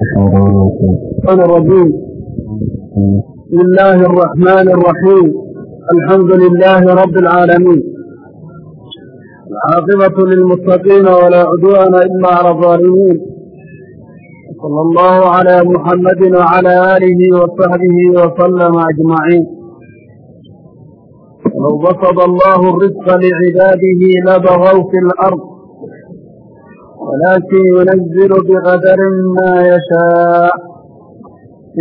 الرحمن الرحيم بسم الله الرحمن الرحيم الحمد لله رب العالمين العاقبة للمتقين ولا عدوان إلا على الظالمين صلى الله على محمد وعلى آله وصحبه وسلم أجمعين لو بسط الله الرزق لعباده لبغوا في الأرض ولكن ينزل بقدر ما يشاء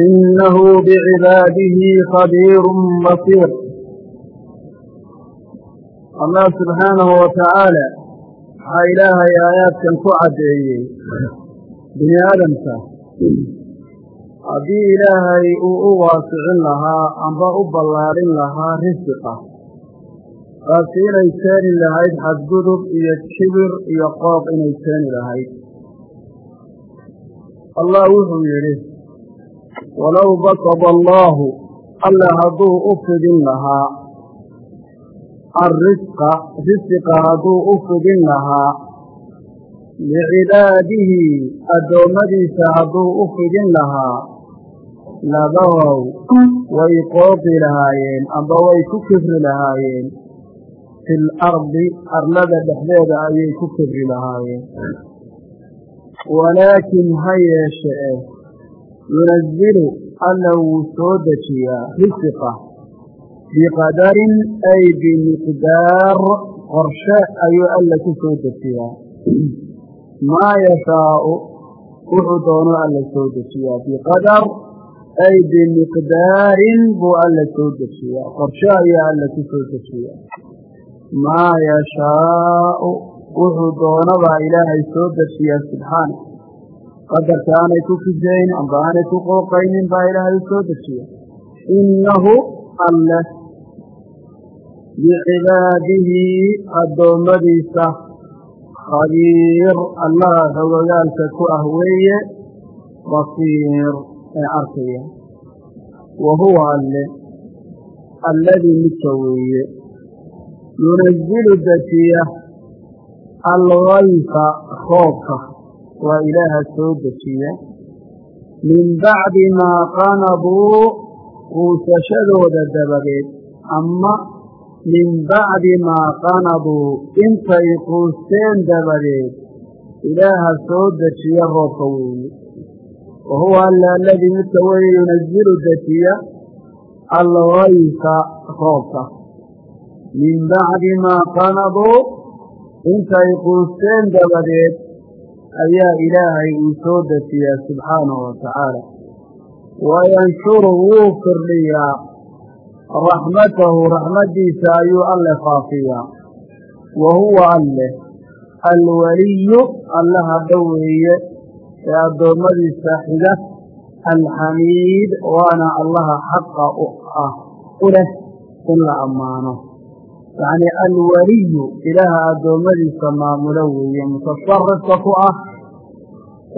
إنه بعباده خبير بصير allah subxaanahu watacaala waxaa ilaahay aayaadkan ku caddeeyey bini aadamka haddii ilaahay uu u waasicin lahaa amba u ballaadhin lahaa risiqa taasi inay keeni lahayd xadgudub iyo kibir iyo qooq inay keeni lahayd. Allah wuxuu yidhi walow basada allaahu alle hadduu u fidin lahaa alrisqa risiqa hadduu u fidin lahaa licibaadihi addoommadiisa hadduu u fidin lahaa labawow way qooqi lahaayeen amba way ku kibri lahaayeen fi lardi arlada dhexdeeda ayay ku kibri lahaayeen walaakin ha yeeshe eh yunazilu alla wuu soo dejiyaa risiqa biqadarin ay bimiqdaar qorshe ayuu alla ku soo dejiyaa maa yashaau wuxuu doono alla soo dejiyaa biqadar ay bimiqdaarin buu alla soo dejiyaa qorshe ayaa alla ku soo dejiyaa maa yashaau. Wuxuu doonabaa ilaahay soo dejiyaa subxaana. Qadarka aanay ku kisayn amba aanay ku qooqaynin baa ilaahay soo dejiya innahu alle bicibaadihi addoommadiisa khabiir. Allaha xogogaalka ku ah weeye. Basiir. Ee arkaya. Wa huwa alle. Alladii midka weeye yunazilu dejiya algayfa roobka waa ilaaha soo dejiya min bacdi maa qanaduu quusashadooda dabadeed ama min bacdi maa qanaduu intay quusteen dabadeed ilaaha soo dejiya roobka weeye wa huwa alla aladii midka weeye yunazilu dejiya algayfa roobka min bacdi maa qanaduu intay quusteen dabadeed ayaa ilaahay uu soo dejiyaa subxaanahu wa tacaala wayanshuru wuu firdhiyaa raxmatahu raxmaddiisa ayuu alle faafiyaa wa huwa alleh alwaliyu allaha dhoweeye ee addoommadiisa xiga alxamiid waana allaha xaqa u ah u leh in la ammaano yacni alwaliyu ilaaha addoommadiisa maamulo weeye mutasarifka ku ah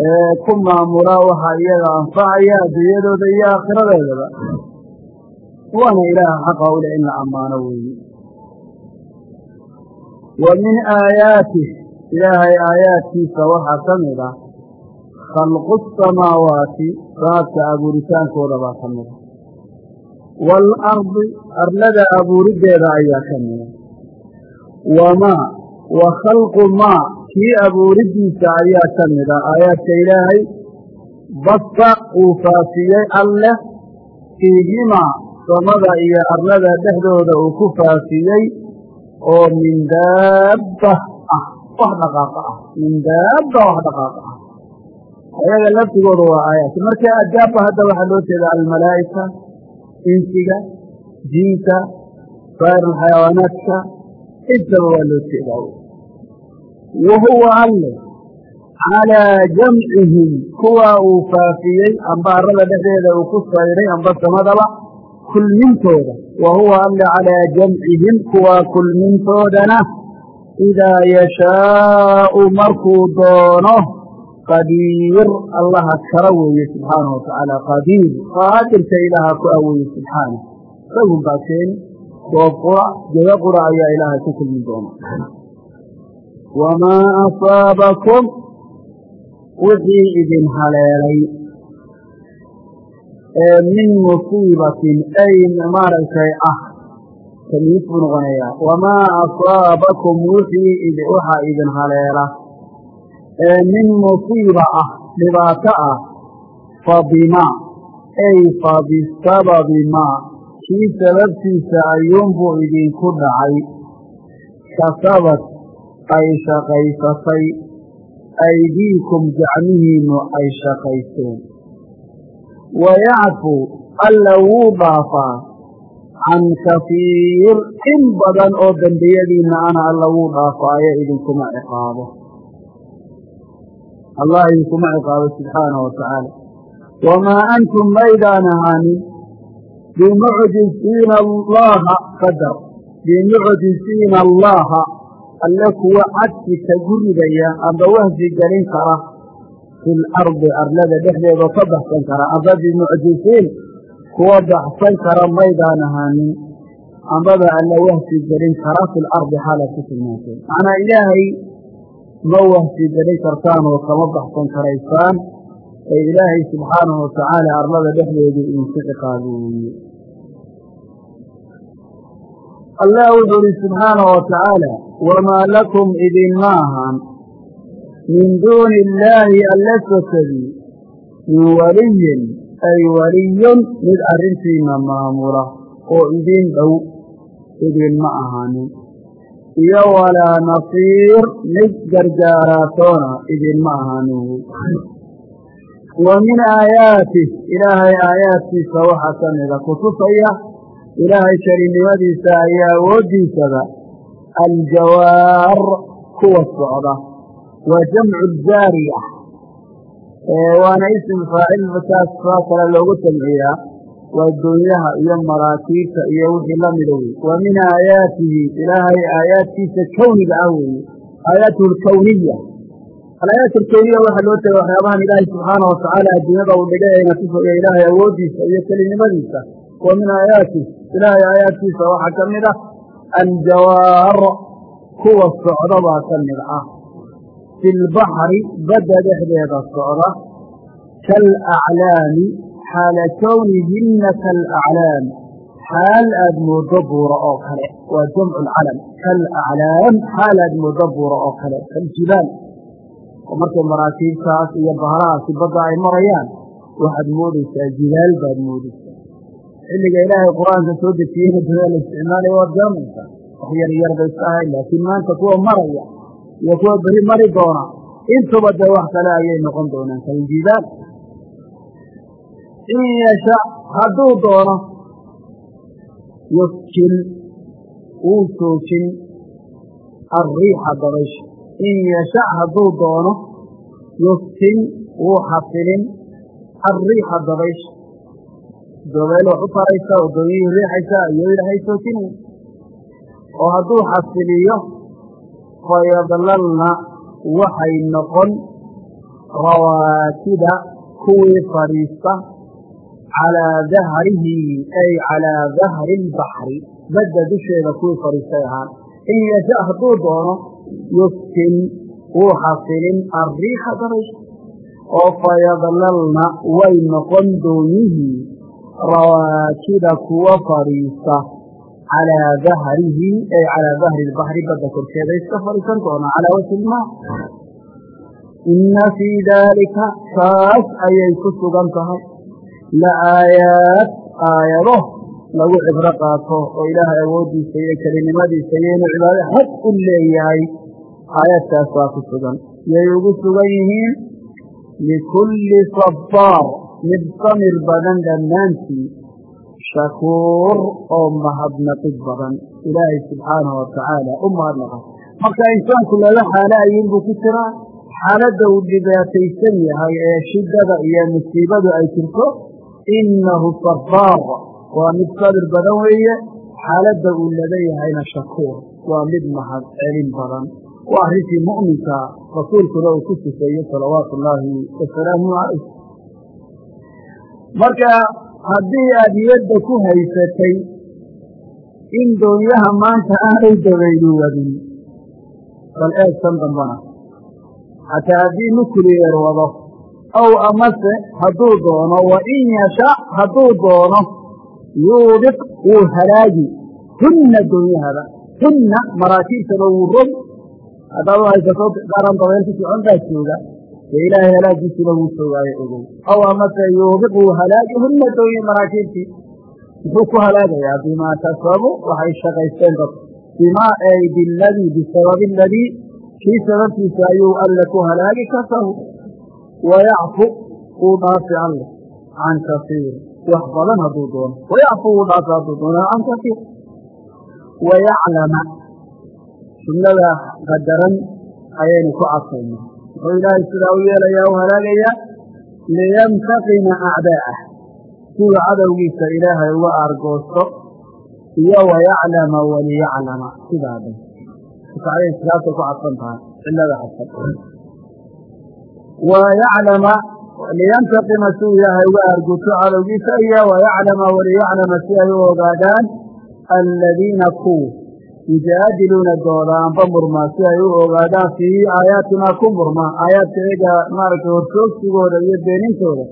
ee ku maamula waxa iyaga anfacaya adduunyadooda iyo aakhiradeedaba waana ilaaha xaqa u leh in la ammaano weeye. Wa min aayaatih ilaahay aayaadkiisa waxaa ka mid ah khalqu asamaawaati saadka abuuritaankooda baa ka mid a waalardi arlada abuuriddeeda ayaa ka mida wamaa wa khalqu maa kii abuuriddiisa ayaa ka mida aayaadka ilaahay basta uu faafiyey alleh fiihimaa samada iyo arlada dhexdooda uu ku faafiyey oo min daabba ah wax dhaqaaqa ah min daabba wax dhaqaaqa ah ayaga laftigooda waa aayaat marka addaabba hadda waxaa loo jeeda almalaa'ika insiga jiinka saa'ir alxayawaanaadka intaba waa loo jeedaa. Wa huwa alle calaa jamcihim kuwa uu faafiyey amba arrada dhexdeeda uu ku sayray amba samadaba kulmintooda. Wa huwa alle calaa jamcihim kuwa kulmintoodana idaa yashaau markuu doono qadiir allaha kala weeye subxaana wa tacaala qadiir qaadirka ilaaha ku aweeye subxaana isagun baa keeni goob qura jego qura ayaa ilaahay ku kulmin doona. Wamaa asaabakum? Wixii idin haleelay. Min musiibatin ay maaragtay ah tamiis buu noqonayaa. Wamaa asaabakum? Wixii waxaa idin haleela min musiiba ah dhibaato ah fa bimaa ay fa bisababi maa kii sababtiisa ayuunbuu idinku dhacay. Kasabad ay shaqaysatay. Aydiikum gacmihiinnu ay shaqaysteen. Wayacfu alla wuu dhaafaa. Can kafiir in badan oo dembiyadiinna ana alla wuu dhaafaayo idinkuma ciqaabo allah idinkuma ciqaabo subxaanahu watacaala wamaa antum maydaan ahaanin bimucjisiina allaha qadar bimucjisiina allaha alle kuwa cadki ka guridaya amba wahsi gelin kara fi lardi arlada dhexdeedoo ka baxsan kara amba bimucjisiin kuwa baxsan kara maydaan ahaanin ambaba alla wahsi gelin kara fi lardi xaalaad ku sugnaateen macnaa ma wahsi gelin kartaan oo kama baxsan karaysaan. Ee ilaahay subxaanahu watacaala arlada dhexdeedu idinku ciqaabi weeye allah wuxuu uhi subxaanahu watacaala wamaa lakum idinma ahaan min duuni illaahi alla sokadii min waliyin ay waliyun mid arrintiina maamula oo idin dhow idinma ahaanin iyo walaa nasiir mid gargaaraatoona idinma ahaanin wa min aayaatih ilaahay aayaadkiisa waxaa ka mida kutusaya ilaahay sharinimadiisa iyo awooddiisaba aljawaar kuwa socda. Waa jamcu jaariya waana ism faacil saas saa kale loogu tamciyaa waa doonyaha iyo maraakiibta iyo wixii la mida wey wa min aayaatihi ilaahay aayaadkiisa kowniga ah weeye. Aayaatuhu alkowniya alaayaat alkowniya waxaa loo tegay waxyaabahan ilaahay subxaana watacaala adduunyada uu dhigay ayna tusaya ilaahay awooddiisa iyo kelinimadiisa wa min aayaatih ilaahay aayaadkiisa waxaa ka mid ah aljawaar. Kuwa socda baa ka ah. Fi lbaxri badda dhexdeeda socda. Kaalaclaami xaala kownihinna kaalaclaam xaal aad moodo buura oo kale waa jamcu lcalam kaalaclaam xaal aad moodo buura oo kale kaljibaal oo markay maraakiibtaas iyo bahrahaasi badda ay marayaan waxaad moodaysaa jibaal baad moodaysaa xilliga ilaahay qur'aanka soo dejiyeyna dada la isticmaalaya waad garanaysaa wax yar yar bay iska ahayn laakiin maanta kuwa maraya iyo kuwa beri mari doona intuba dee wax kale ayay noqon doonaan kaljibaal in yasha hadduu doono yuskin wuu joojin alriixa dabaysha in yasha hadduu doono yuskin wuu xasilin alriixa dabaysha doobeel wax u taraysa oo doonyihii riixaysa iyo ilaahay joojinaya oo hadduu xasiliyo fayadlalna waxay noqon rawaakida kuwii fadhiista calaa dahrihi ay calaa dahri albaxri badda dusheeda kuwii fadhiistay ahaan in yasha hadduu doono yuskin wuu xasilin arriixa dabaysha oo fayadlalna way noqon doonyihii rawaakida kuwa fadhiista calaa dahrihi ay calaa dahri lbaxri badda korkeeda iska fadhiisan doonaa calaa wajhi ilmaa inna fii daalika taas ayay ku sugan tahay la aayaad aayado lagu cibro qaato oo ilaahay awooddiisa iyo kelinimadiisa iyo inuu cibaado xad u leeyahay aayadtaas waa ku sugan yay ugu sugan yihiin likulli sabaar mid samir badan dhammaantii shakuur oo mahadnaqid badan ilaahay subxaanahu watacaala u mahadnaqa marka insaanku laba xaalo ayuunbuu ku jiraa xaaladda uu dhibaataysan yahay ee shiddada iyo musiibadu ay jirto innahu sabaar waa mid sabir badan weeye xaaladda uu laba yahayna shakuur waa mid mahad celin badan waa arrintii mu'minka rasuulkuna uu ku sifeeye salawaatu ullaahi wasalaamu calayh marka haddii aad yadda ku haysatay in doonyaha maanta aanay dabayni wadin bal eeg tan dambana xataa haddii nucleyer wado ow amase hadduu doono wa in yasha hadduu doono yuubiq wuu halaagi hunna doonyahaba hunna maraakiibtaba wuu rog. Haddaad u haysato garan dabeel ku socon baa jooga. Dee ilaahay halaagiisuna wuu joogaayo ogow. Ow amase yuubiq wuu halaagi hunna doonye maraakiibtii muxuu ku halaagayaa bimaa kasabu waxay shaqaysteen dadku bimaa ay biladii bisababi aladii kii sababtiisa ayuu alle ku halaagi kasabu wayacfu wuu dhaafi alle can kasiir wax badan hadduu doono wayacfu wuu dhaafi hadduu doono can kasiir wayaclama jumlada qadaran ayaynu ku cadfayna wuxuu ilaahay sidaa u yeelayaa u halaagayaa liyamtaqina acdaa'ah siduu cadowgiisa ilaahay uga aargoosto iyo wayaclama waliyaclama sidaa dhan saasay ku cadfan tahay cilada wayaclama liyantaqima si uu ilaahay uga aarguto cadowgiisa iyo wayaclama waliyaclama si ay u ogaadaan aladiina kuw yujaadiluuna doodaanba murmaa si ay u ogaadaan fii aayaatinaa ku murma aayaadka iyaga maaragtay horsoogsigooda iyo beenintooda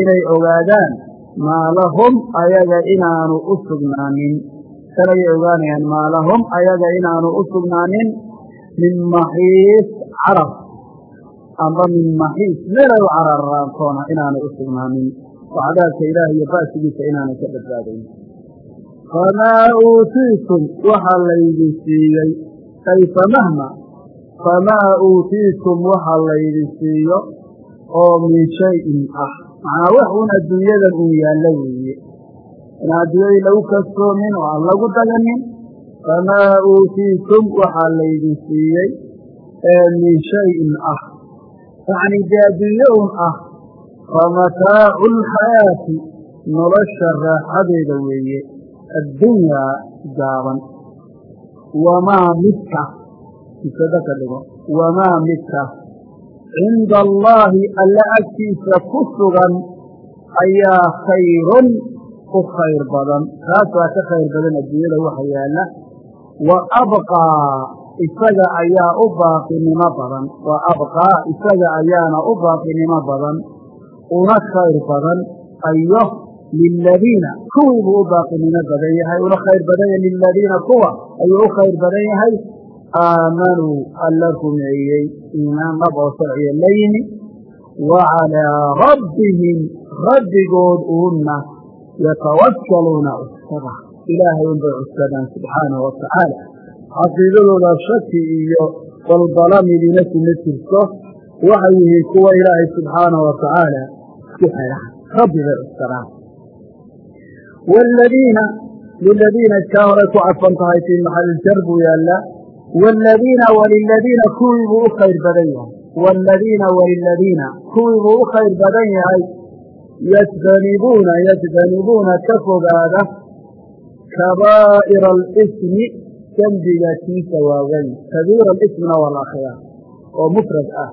inay ogaadaan maa lahum ayaga inaanu u sugnaanin kan ayay ogaanayaan maa lahum ayaga inaanu u sugnaanin min maxiis carab amba min maxiis meelay u cararaantoona inaanay u sugnaanin oo cadaabka ilaah iyo ba'sigiisa inaanay ka badbaadayn famaa uutiitum waxa laydin siiyey ay famahma famaa uutiitum waxa laydin siiyo oo min shayin ah macnaa wax un adduunyadan uu yaallo weeye in adduunyadii lagu kasoomin oo aan lagu daganin famaa uutiitum waxaa laydin siiyey ee min shayin ah yacni un ah famataacu alxayaati nolosha raaxadeeda weeye addunyaa gaaban. Wamaa midka isada ka dhigo wamaa midka cinda allaahi alla agtiisa ku sugan ayaa khayrun u khayr badan. Kaasaa ka khayr badan adduunyada waxa yaalla. Wa abqaa isaga ayaa u baaqinimo badan wa abqaa isaga ayaana u baaqinimo badan una khayr badan ayo liladiina kuwii buu u baaqinimo badan yahay una khayr badan yahay liladiina kuwa ayuu u khayr badan yahay. Aamanuu alla rumeeyey iimaan dhab oo sharciya la yimi wa calىa rabbihim rabbigood uuna yatawakkaluuna cuskada ilaahay unbay cuskadaan subxaanahu watacaala caqiidadooda shaki iyo balbala midina kuma jirto waxay yihiin kuwa ilaahay subxaanahu watacaala isku xidha. Rabbi bay cuskadaan wladiina liladiina kaa horay ku cadfan tahay fii maxaliljar buu yaallaa wladiina waliladiina kuwii buu u khayr badan yahay. Wladiina waliladiina kuwii buu u khayr badan yahay. Yajtanibuuna yajtanibuuna ka fogaada kabaa'ira alismi dembiga kiisa waaweyn. Kabiira alismina waa la akriyaa oo mufrad ah.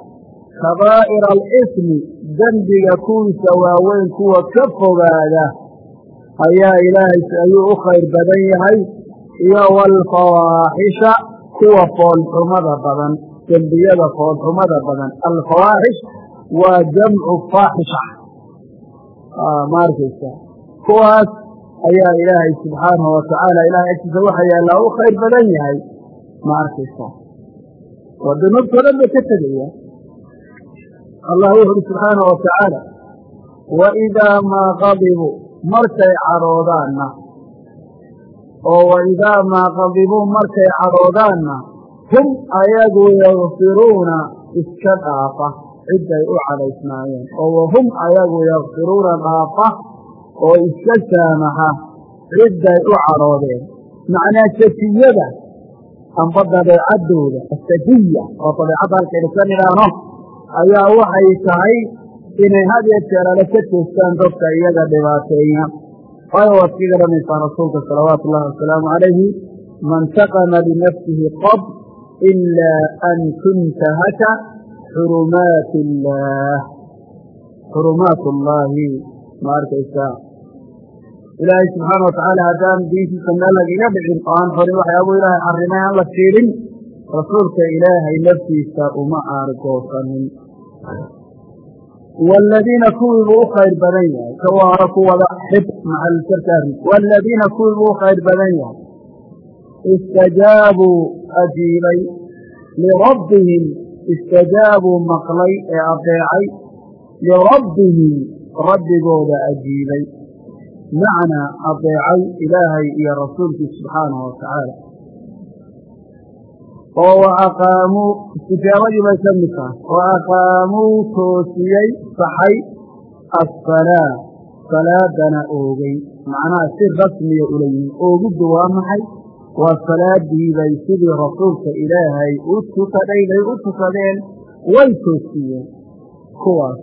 Kabaa'ira alismi dembiga kuwiisa waaweyn kuwa ka fogaada ayaa ilaahay ayuu u khayr badan yahay. Iyo waalfawaaxisha kuwa foolxumada badan dembiyada foolxumada badan. Alfawaaxish waa jamcu faaxisha ma arkaysa kuwaas ayaa ilaahay subxaanahu watacaala ilahay agtiisa waxa yaallaa u khayr badan yahay. Ma arkaysa waa dunuubtoo dhan ba ka tegaya allah wuxu uhi subxaanahu watacaala waidaa maa qadibuu markay cadhoodaanna oo waidaa maa qadibuu markay cadhoodaanna hum ayagu yakfiruuna iska dhaafa cidday u cadhaysnaayeen oo wahum ayagu yakfiruuna dhaafa oo iska saamaxa cidday u cadhoodeen macnaa sajiyada amba dabeecaddooda asajiya oo dabeecadda halkaynu ka nidhaahno ayaa waxay tahay inay had iyo jeer ka toostaan dadka iyaga dhibaateeya waayo waad ka garanaysaa rasuulka salawaatu ullahi wasalaamu calayhi man taqama linafsihi qab ilaa an tuntahaka xurumaat illaah xurumaat ullaahi ma arkaysaa ilaahay subxaana watacaala haddaan diintiisa meel lagaga dhicin oo aan xorin waxyaabuu ilaahay xarimay aan la fiirin rasuulka ilaahay naftiisa uma aargoosanin waaladiina kuwii buu u khayr badan yahay. Kawaara ku wada xib macaljarkaari waaladiina kuwii buu u khayr badan yahay. Istajaabuu ajiibay lirabbihim. Istajaabuu maqlay ee adeecay lirabbihim rabbigooda ajiibay. Macnaa adeecay ilaahay iyo rasuulkiisa subxaanahu watacaala oo wa aqaamuu istijaaradii bay ka mid tahay. Wa aqaamuu toosiyey saxay assalaa. Salaadana oogay. Macnaha si rasmiya ula yimi oogiddu waa maxay? Waa salaadiibay sidii rasuulka ilaahay u tukadhay bay u tukadeen way toosiyeen. Kuwaas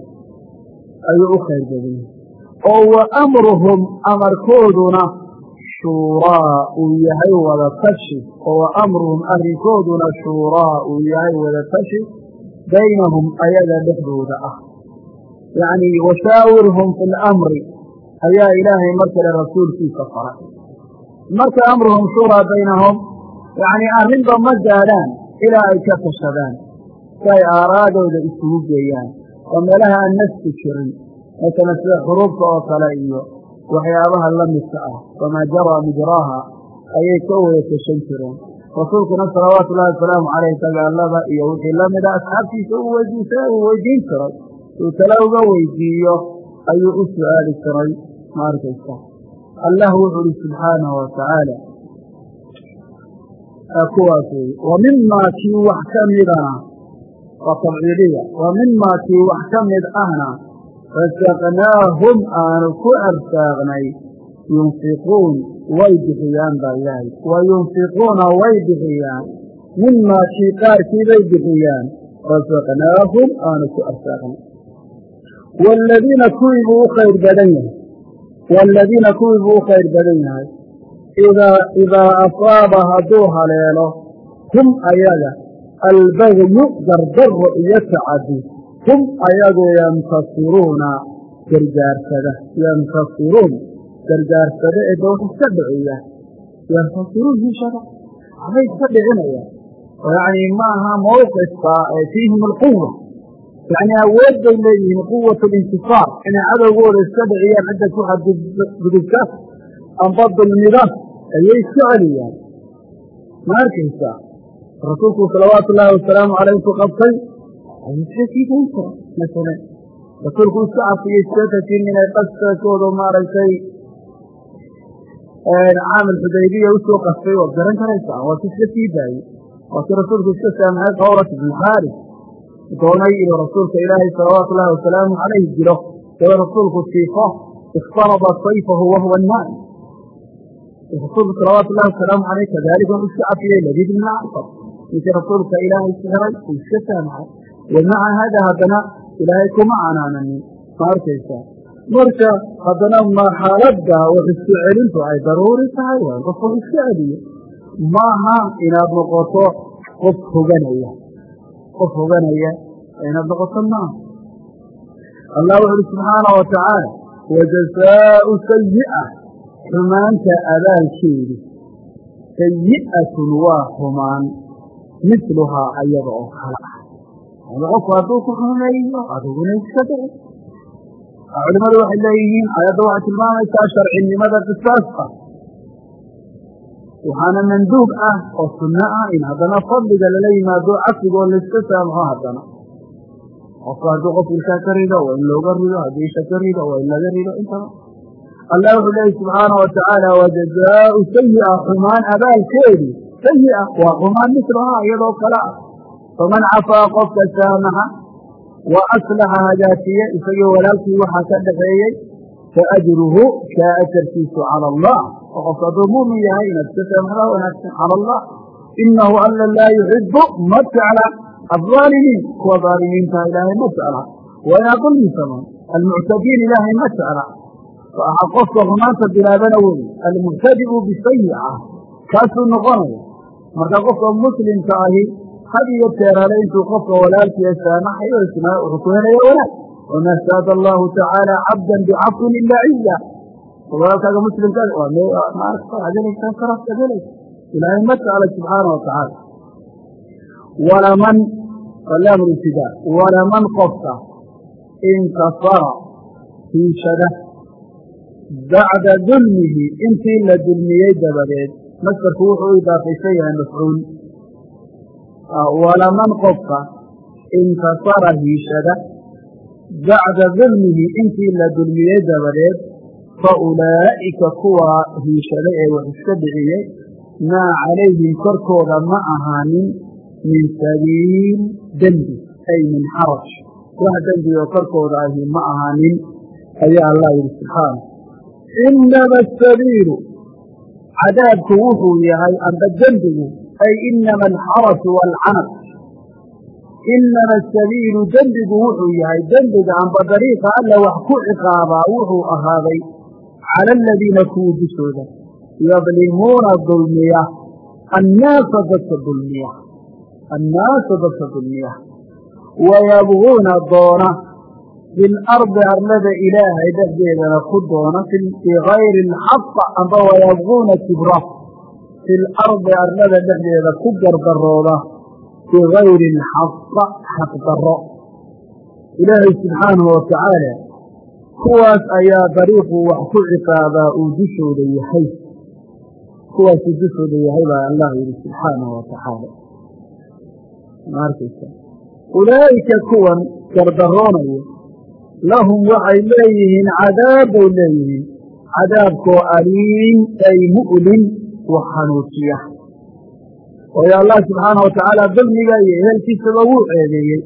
ayuu u khayr badan oo wa amruhum amarkooduna shuuraa uu yahay wada tashi. Oo wa amruhum arrinkooduna shuuraa uu yahay wada tashi. Baynahum ayaga dhexdooda ah. Yacnii washaawirhum fi lamri ayaa ilaahay mar kale rasuulkiisa faray. Marka amruhum shuuraa baynahum yacnii arrinba ma gaadhaan ilaa ay ka tashadaan si ay aaraadooda isugu geeyaan oo meelaha aan nafsi jirin masalan sida xuruubta oo kale iyo waxyaabaha la midka ah wamaa jaraa mijraaha ayay ka wada tashan jireen. Rasuulkuna salawaatu ullahi wasalaamu caleyh dagaalada iyo wixii la mida asxaabtiisa u weydiisa uu weydiin jiray uu tala uga weydiiyo ayuu u su'aali jiray ma arkaysa. Allah wuxu uhi subxaanahu watacaala kuwaas wey wa mimaa kii wax ka waa tabciidiya wa mimaa kii wax ka mid ahna rasaqnaahum aanu ku arsaaqnay. Yunfiquun way bixiyaan baa ilaahay. Wa yunfiquuna way bixiyaan. Mimaa kii qaarkii bay bixiyaan. Rasaqnaahum aanu ku arsaaqnay. Waaladiina kuwii buu u khayr badan yahay. Idaa asaaba hadduu haleelo hum ayaga albagyu dardaro iyo tacadi hum ayagu yantasiruuna gargaarsada yantasiruun gargaarsada ee dawx iska dhiciya yantasiruun hishada waxbay iska dhicinayaan oo yacni ma aha mawqifka fiihim alquwa yacni awood bay leeyihiin quwat alintisaar inay cadowgooda iska dhiciyaan cidda ku xadgudubka amba dulmida ayay iska celiyaan ma arkaysaa rasuulku salawaatu ullaahi wasalaamu caleyh ku qabtay ayuu iska sii dayn kara masalan rasuulku iska cafiyey satatin inay qaskooda maaragtay caamil xudaybiya u soo qastay waad garan karaysaa? Waa ki sii daayey waa rasuulku iska saamaxay qawrat ibnu doonay inuu rasuulka ilaahay salawaatu ullahi wasalaamu calayh dilo daba rasuulku siifo ikhtarada sayfahu wahuwa naam rasuulku salawaatu ullahi wasalaamu caleyh kadalika wuxuu iska cafiyey labiid ibn acfar ninkii rasuulka ilaahay siray uu iska saamaxay wamaca haada haddana ilaahay kuma canaananin ma arkaysaa marka haddana marxaladda wax isku celintu ay daruuri tahay waa qof wax iska celiyo maaha inaad noqoto qof hoganaya qof hoganaya inaad noqoto maaha allah wuxu uhi subxaana wa tacaala wajazaau sayi'a xumaanta abaalkeedu sayi'atun waa xumaan misluhaa ayada oo kale ah. Qofku hadduu ku xumeeyo adiguna iska dhici culimadu waxay leeyihiin ayadda waxay tilmaamaysaa sharcinimada qisaaska waxaana manduub ah oo sunno ah in haddana fadliga lala yimaado cafigoo layska saamaxo haddana. Qofku hadduu qof ilkaa ka rido waa in looga rido haddii isha ka rido waa in laga rido intaba. Allah wuxuu leeyahy subxaana wa tacaala wajazaau sayi'a xumaan abaalkeedu sayi'a waa xumaan mislahaa iyadoo kale ah faman cafaa qofka saamaxa wa aslaxa hagaajiye isagii walaalkii waxaa ka dhaxeeyey faajruhu kaa ajarkiisu cala allah oo qofka hadduu mu'min yahay inaad iska saamaxdaa wanaagsan cala allah inahu alla laa yuxibu ma jecla aaalimiin kuwa aalimiintaha ilaahay ma jecla adulmi samaan almuctadiin ilaahay ma jecla qofka xumaanta bilaabana wey almubtadi'u bisayica kaasuu noqonaya marka qofka muslimka ahi had iyo jeer hale intuu qofka walaalkiia saamaxayo isna wuxuu ku helaya wanaag. Wamaa saada allahu tacaala cabdan bicafwin ila ciza walaalkaaga muslimka maaragtahelaysaa sharafkaad helaysa ilaahay ma jecla subxaana wa tacaala walaman laamul ibtidaa walaman qofka inkasara hiishada bacda dulmihi intii la dulmiyey dabadeed masdarku wuxuu u idaafaysan yahay mafcuul walaman qofka inkasara hiishada bacda dulmihi intii la dulmiyey dabadeed fa ulaa'ika kuwaa hiishaday ee wax iska dhiciyey maa calayhim korkooda ma ahaanin min sabiil dembi ay min xaraj. Wax dembi oo korkooda ahi ma ahaanin ayaa allah yidhi subxaana inama asabiilu cadaabku wuxuu yahay amba dembigu ay inama alxaraju waalcanab inama asabiilu dembigu wuxuu yahay dembiga amba dariiqa alla wax ku ciqaabaa wuxuu ahaaday cala aladiina kuwii dushooda yadlimuuna dulmiya annaasa dadka dulmiya annaasa dadka dulmiya. Wayabguuna doona fi lardi arlada ilaahay dhexdeedana ku doona bigayri alxaq amba wayabguuna kibra fi lardi arlada dhexdeeda ku gardarooda bigayri alxaq xaq daro ilaahay subxaanahu watacaala kuwaas ayaa dariiqu wax ku ciqaabaa uu dushooda yahay. Kuwaasuu dushooda yahay baa allah yidhi subxaanahu watacaala maarkaysa ulaa'ika kuwan gardaroonaya lahum waxay leeyihiin cadaab bay leeyihiin. Cadaabkoo aliim ay mu'lim wax xanuujiya waayo allah subxaana watacaala dulmiga iyo ehelkiisaba wuu ceedeeyey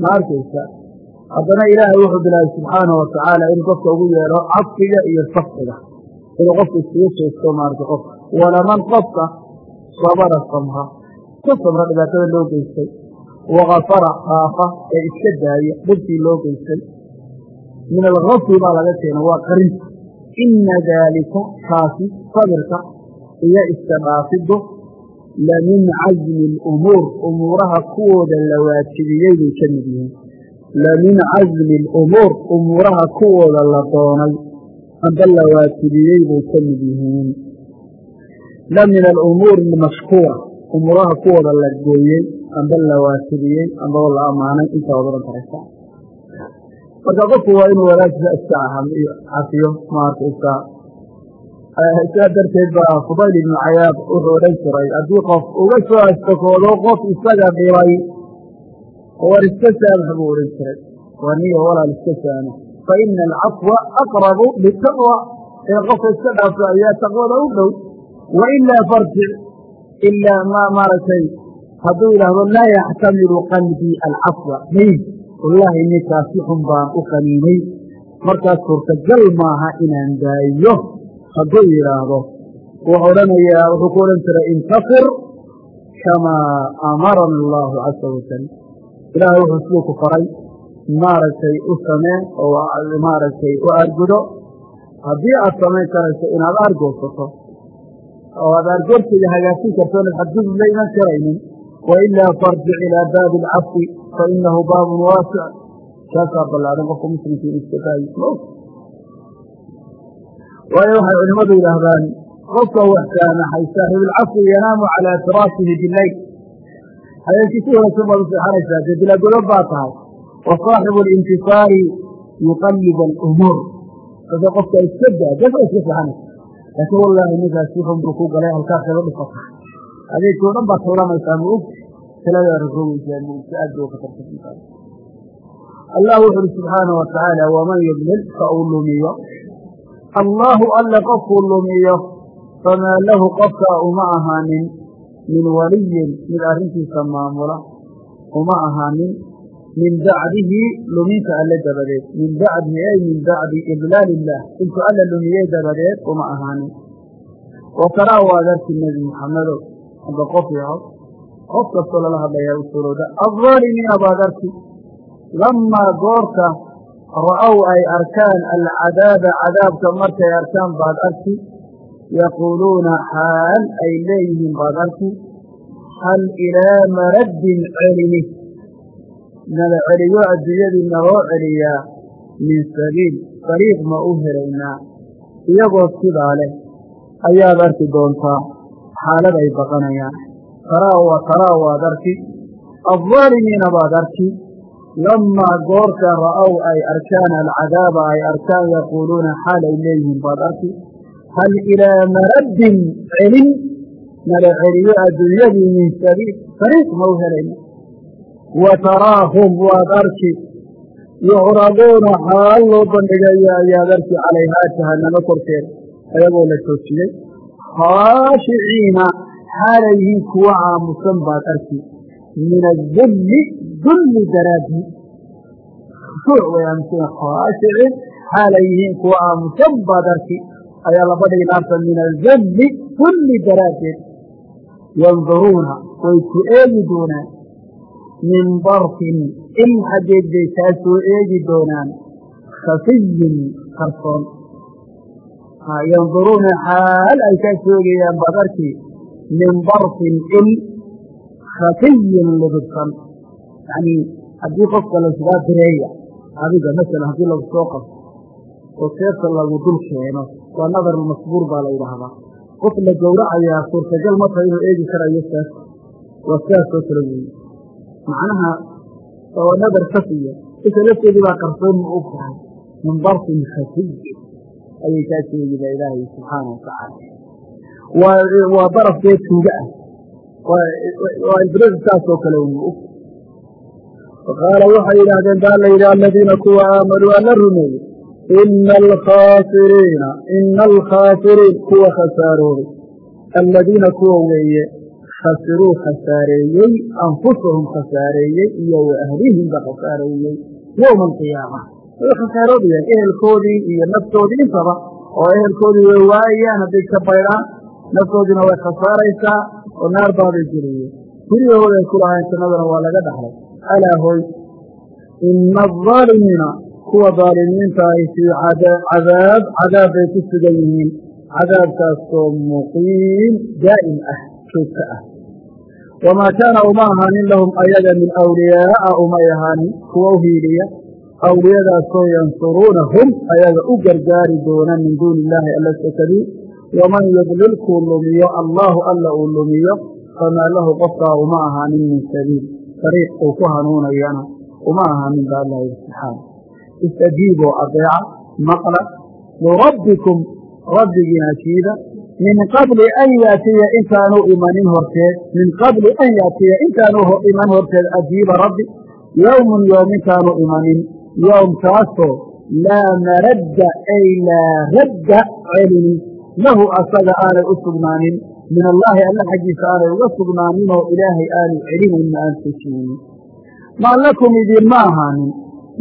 ma arkaysa? Haddana ilaahay wuxuu bilaabay subxaana watacaala inuu qofka ugu yeedho cabsiga iyo safxiga inuu qofka iskaga sheegto maarata qofka walaman qofka sabara samra. Ka samra dhibaatada loo geystay wakafara dhaafa ee iska daaya dhibkii loo geystay min alkafri baa laga keena waa qarinta ina daalika kaasi sabirka iyo iska dhaafidu la min casmi alumuur umuuraha kuwooda la waajibiyey bay ka mid yihiin la min casmi alumuur umuuraha kuwooda la doonay amba la waajibiyey bay ka mid yihiin la min alumuuri almashkuura umuuraha kuwooda la gooyey amba la waajibiyey amba la ammaanay intaa wad ohan karaysa. Marka qofku waa inuu walaajisa iska cafiyo maarkaysa sidaa darteed baa fudayl ibnu cayaad wuxuu odhan jiray haddii qof uga soo astakoodo qof isaga dhibay war iska saamax buu odhan jiray. Waa niyo walaal iska saamax fa ina alcafwa aqrabu litaqwa ee qofka iska dhaafto ayaa taqwada u dhow. Wa ilaa farjic ilaa ma maaragtay hadduu yidhaahdo laa yaxtamilu qalbii alcafwa may wallaahi ninkaasi xun baan u qaniinay markaas suurtagal maaha inaan daayo hadduu yidhaahdo wuxuu odhanayaa wuxuu ku odhan jiray intafir kamaa amarana allahu casa wajal ilaahay wuxuu siduu ku faray maaragtay u samee oo maaragtay u aargudo haddii aad samayn karayso inaad aargoosato oo aad aargoorteeda hagaajin karto oonad xadgudub la iman karaynin wailaa farjic ilaa baabi alcafi fainahu baabun waasic. Kaasaa ballaadhan qofka muslimka inu waayo waxay culimmadu yidhaahdaan qofka wax saamaxay saaxibilcafwi yanaamu calaa firaashihi bileyl habeenkii si wanaagsan baad u dee dilaagodo baa tahay. Wa saaxibu alintisaari yuqallibu alumuur. Marka qofka iska daa daba iska seexanaysa laakiin wallaahi ninkaas si xun ku galay halkaa kaga dhufata habeenkii o dhan baad tuulanaysaa ma og taladaa rogoweysaa ma bay khatarta allah wuxu uhi subxaanahu watacaala waman yudlil fa uu lumiyo. Allaahu alle qofkuu lumiyo famaa lahu qofkaa uma ahaanin min waliyin mid arrintiisa maamula uma ahaanin min bacdihi luminta alle dabadeed min bacdihi ay min bacdi idlaal illaah intuu alla lumiyey dabadeed uma ahaanin wa taraa waad arki nebi muxamedow amba qof yahow qof kastoo lala hadlayaa u suurowda aaalimiina baad arki lamaa goorta ra'ow ay arkaan alcadaaba cadaabka markay arkaan baad arki yaquuluuna xaal ay leeyihiin baad arki hal ilaa maraddin celini nala celiyo adduunyadii naloo celiyaa min sabiil. Dariiq ma u helaynaa iyagoo sidaa leh. Ayaad arki doontaa xaalad ay baqanayaan. Taraa wa taraa waad arki. Aaalimiina baad arki. Lamaa goorta ra'ow ay arkaan alcadaaba ay arkaan yaquuluuna xaal ay leeyihiin baad arki. Hal ilaa maraddin celin nala celiyo adduunyadii min sabiil. Sariiq ma u helayna wa taraahum waad arki yucraduuna xaal loo bandhigayo ayaad arki calayhaa jahanamo korkeeda ayagoo la joojiyey khaashiciina xaalay yihiin kuwa aamusan baad arki min adulli dulli daraadii khushuuc way aamusan khaashiciin xaalay yihiin kuwa aamusan baad arki ayaa laba dhigi naarta min adulli dulli daraaddeed. Yanduruuna way ku eegi doonaan min darfin il xaggeed bay kaa soo eegi doonaan khafiyin qarsoon. Yanduruuna xaal ay kaa soo eegayaan baad arki min darfin il khafiyin ludubsan. Yacnii haddii qofka laysugaa direeya adiga masalan haddii lagu soo qabto oo seefta lagu dul keeno waa nadarulmasbuur baa la yidhaahdaa. Qof la gowracayaa suurtagal ma taha inuu eegi karayo seefta waa sidaasoo kale weeye macnaha nadar kafiya isha lafteedii baa qarsoon ma og tahay min darfin khafiy ayay kaa sheegida ilaahay subxaana watacaala waa darafkee tuuga ah. Waa ibrada saasoo kale u og qaala waxay yidhaahdeen baa la yidhi aladiina kuwa aamanuu alla rumeeye ina alkhaasiriina ina alkhaasiriin kuwa khasaarooday aladiina kuwa weeye khasiruu khasaareeyey anfusahum khasaareeyey iyo wa ahlihimba khasaareeyey yowma alqiyaama way khasaaroobayaan ehelkoodii iyo naftoodii intaba oo ehelkoodii way waayayaan hadday ka baydhaan naftoodiina way khasaaraysaa oo naar baaday geliyeen guryahooda ay ku lahayn jannadana waa laga dhaxlay. Alaa hoy ina alظaalimiina kuwa daalimiinta ahi fii cadaab cadaab bay ku sugan yihiin. Cadaabkaasoo muqiim daa'im ah joogto ah. Wamaa kaana uma ahaanin lahum ayaga min awliyaa'a umay ahaanin kuwa u hiiliya. Awliyadaasoo yansuruunahum ayaga u gargaari doona min duuni illaahi alla sakadii waman yudlilkuu lumiyo allaahu alla uu lumiyo famaa lahu qofkaa uma ahaanin min sabiil. Sariiq uu ku hanuunayana uma ahaanin ba allah subxaana istajiiboo adeeca maqla. Lirabbikum rabbigiina jiida min qabli an yaatiya intaanu imanin horteed min qabli an yaatiya intaanu iman horteed ajiiba rabbi yowmun yoom intaanu imanin yoomkaasoo laa maradda ay laa radda celini lahu asaga aanay u sugnaanin min allaahi alla xaggiisa aanay uga sugnaaninoo ilaahay aanu celinayno aan sujinin maa lakum idinma ahaanin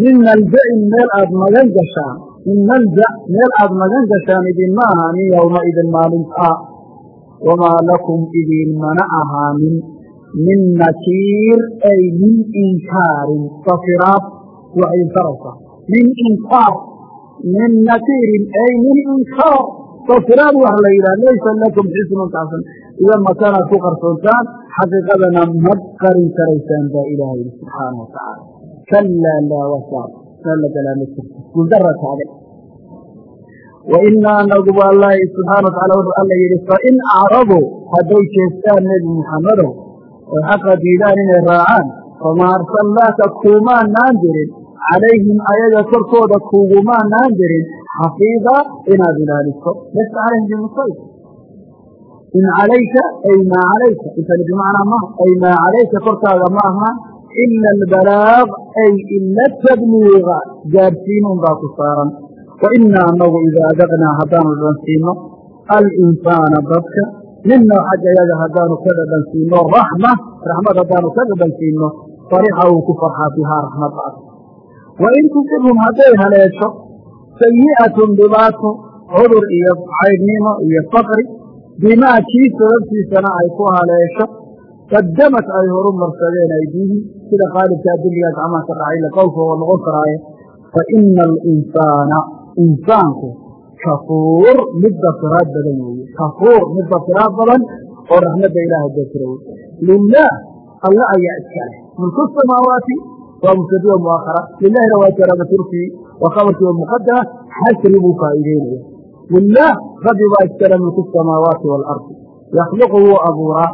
min malja'in meel aad magan gashaan min malja meel aad magan gashaan idinma ahaanin yowmaidin maalintaa wamaa lakum idinmana ahaanin min nakiir ay min inkaarin safiraad waxay inkaraysaa min inkaar min nakiirin ay min inkaar safiraad wax la yidhaha laysa lakum xisnun kaasan iyo makanaad ku qarsoontaan xaqiiqadana mad qarin karaysaan baa ilaahay subxaana wa tacaala kalaa laa wasaab meel la galaa ma jirto guldara taage wa inaa anagubu allahi subxana watacala wuxuu alla yidhi fain acraduu hadday jeestaan nebi muxammadow oy xaqa diidaan inay raacaan famaa arsalnaaka kuumaanaan dirin calayhim ayaga korkooda kuugumaanaan dirin xafiida inaad ilaaliso lasta calayhim bimusayid in calayka ay maa calayka intani bimacnaa ma ay maa calayka korkaaga ma ahaan ila albalaaq ay ila tabliiga gaadhsiinuun baa ku saaran wa inaa anagu idaa adaqnaa haddaanu dhadhansiino alinsaana dadka mina xagga yaga haddaanu ka dhadhansiino raxma raxmad haddaanu ka dhadhansiino farixa uu ku farxaa bihaa raxmaddaas wa in tusibhum hadday haleesho sayi'atun dhibaato cudur iyo caydhnimo iyo fakri bimaa kii sababtiisana ay ku haleesho qadamat ay horu marsadeen aydiihim sida qaalibkaa dulligaa gacmaha ka dhacay la qowlka oo noqon karaaye fa ina alinsaana insaanku kafuur mid dafiraad badan weeye kafuur mid dafiraad badan oo raxmadda ilaahay dafira wey lilaah alla ayaa iska leh mulku samaawaati waa mubtadiya muakhara lilahina waa jaraaba turkii waa khabarkii oo xasri buu faa'iideynaya lilaah rabbi baa iskale mulku samaawaati waalardi yakhluqu wuu abuuraa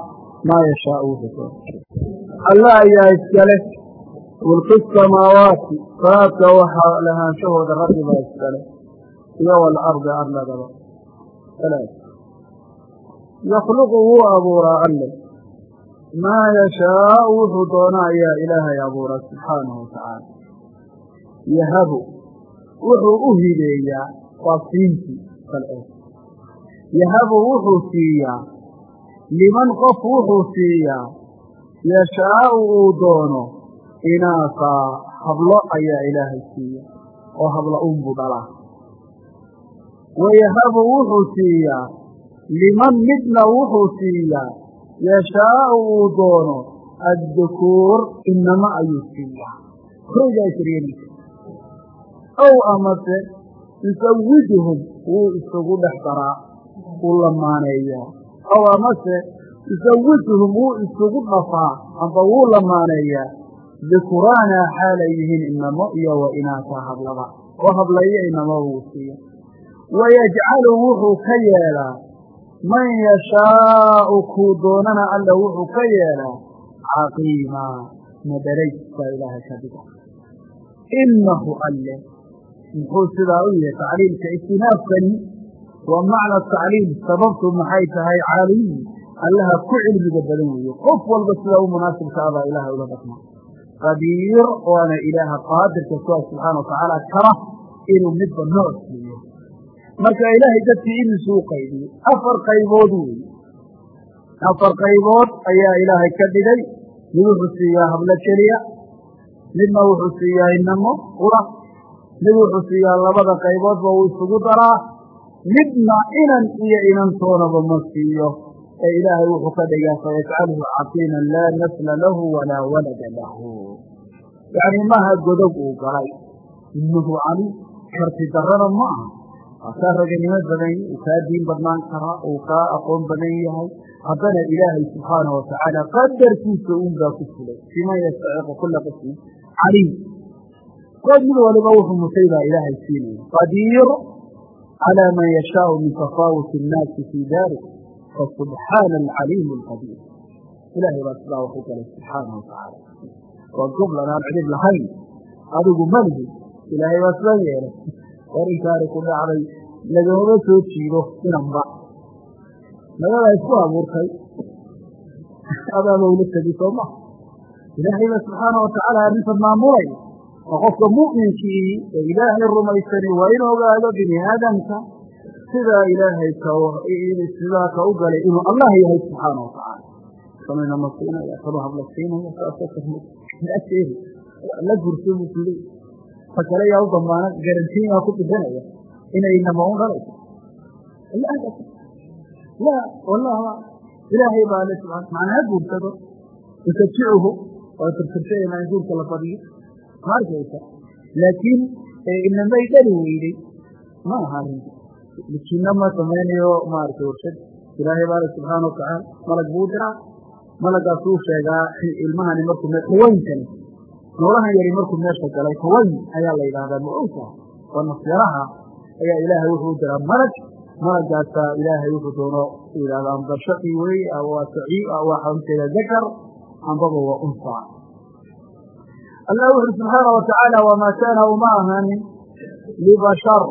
maa yashaau wuxuu alla ayaa iskale mulku samaawaati saadka waxaa lahaanshahooda rabbi baa iskale iyo waalardi arladaba yakhluqu wuu abuuraa alle maa yashaau wuxuu doona ayaa ilaahay abuura subxaanahu watacaala yahabu wuxuu u hibeeyaa waa siintii kale yahabu wuxuu siiyaa liman qof wuxuu siiyaa yashaau uu doono inaasaa hablo ayaa ilaahay siiya oo hablo unbu dhalaa. Wayahabu wuxuu siiyaa liman midna wuxuu siiyaa yashaau uu doono addukuur inama ayuu siiyaa hoygaa isreenaysa ow amase yusawijuhum wuu isugu dhex daraa wuu lamaaneeyaa ow amase yusawijuhum wuu isugu dhafaa amba wuu lamaaneeyaa dukuraana xaalay yihiin inamo iyo wa inaataa hablaba oo hablayo inamo wuu siiya wayajcalu wuxuu ka yeelaa man yashaau kuu doonana alla wuxuu ka yeelaa caqiimaa madarays baa ilaahay ka dhiga inahu alle muxuu sidaa u yahay tacliilka istinaafkani waa macna tacliil sababtu maxay tahay caliim allaha ku cilmiga badan weeye qof walba sidaa u munaasibka abaa ilaahay ula dhaqma qabiir waana ilaaha qaadirka kuwa subxaana watacaala kara inuu midba nooc siiyo. Marka ilaahay dadkii imisuu qaybiyey afar qaybood weeye afar qaybood ayaa ilaahay ka dhigay. Mid wuxuu siiyaa hablo keliya midna wuxuu siiyaa inamo mid wuxuu siiyaa labada qayboodba uu isugu daraa midna inan iyo inantoonaba ma siiyo ee ilaahay wuxuu ka dhigaa fayajcaluhu caqiiman laa nasla lahu walaa walada lahu. Yacni maaha godog uu galay. Inahu cali karti darrana ma aha. Waa kaa raganimo badan uu kaa diin badnaan karaa uu kaa aqoon badan yahay. Haddana ilaahay subxaanahu watacaala qadarkiisa uunbaa ku fulay fiman yastaciqu kula qismin caliim. Kood mid waliba wuxuu mutay baa ilaahay siinaya qadiir calى man yashaau min tafaawuti الnaasi fii dalik fasubxaana alcaliim alqadiir ilahay baa sidaa wax u galay subxaanahu watacaala waa goblan aan cidhib lahayn adigu malhi ilaahay baa sidan yeelay warinkaani ku dhacday lagamama soo jiido inanba nagadaa isku abuurtay adaaba ula tegi soo ma ilaahay ba subxaana watacaala arrintan maamulay oo qofka mu'minkii ee ilaahay rumaysani waa in ogaado bini aadamka sidaa ilaahay sidaa ka u galay inuu allah yahay subxaana watacaala kanayna ma siinaya kanu habla siinaya saasaajeedi la gurso buu kuli ta kale yaa u damaana garantiinyaa ku bixinaya inay nama un dhalayso la wallaha ilaahay baa le subaa macnaa guursado. Yusajicuhu waa tirtirshayna in guurka la ma arkaysa laakiin inamay dhali weyday ma aha arrinta. Mikiinna ma samaynayo maaragtay warshad. Ilaahay baa le subxaana watacaala malag buu diraa. Malagaasuu sheegaa ilmahani markuu hawaynkani noolahan yari markuu meesha galay hawayn ayaa la yidhahdaa ma-owta waa nafyaraha ayaa ilaahay wuxuu diraa malag. Malagaasaa ilaahay wuxuu doono yidhahdaa amba wey waa saci waxaa ujeeda dakar ambaba waa unsa allah wuxuuri subxaana watacaala wamaa kaana uma ahaanin libashar.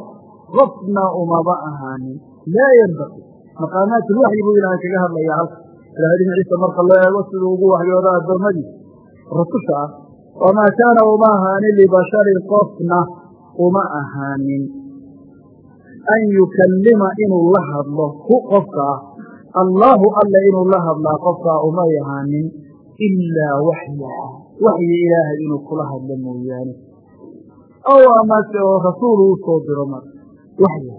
Qofna umaba ahaanin laa yenbaqi maqaamaat ilwaxyi buu ilaahay kaga hadlaya halka ilahay dhinaciisa marka loo eego siduu ugu waxyooda addoommadiisa rasusha ah. Wamaa kaana uma ahaanin libasharin qofna uma ahaanin an yukallima inuu la hadlo ku qofka ah. Allaahu alla inuu la hadlaa qofkaa umay ahaanin ilaa waxya waxyi ilaahay inuu kula hadlo mooyaane. Aw amase oo rasuul uu soo diro mar. Waxya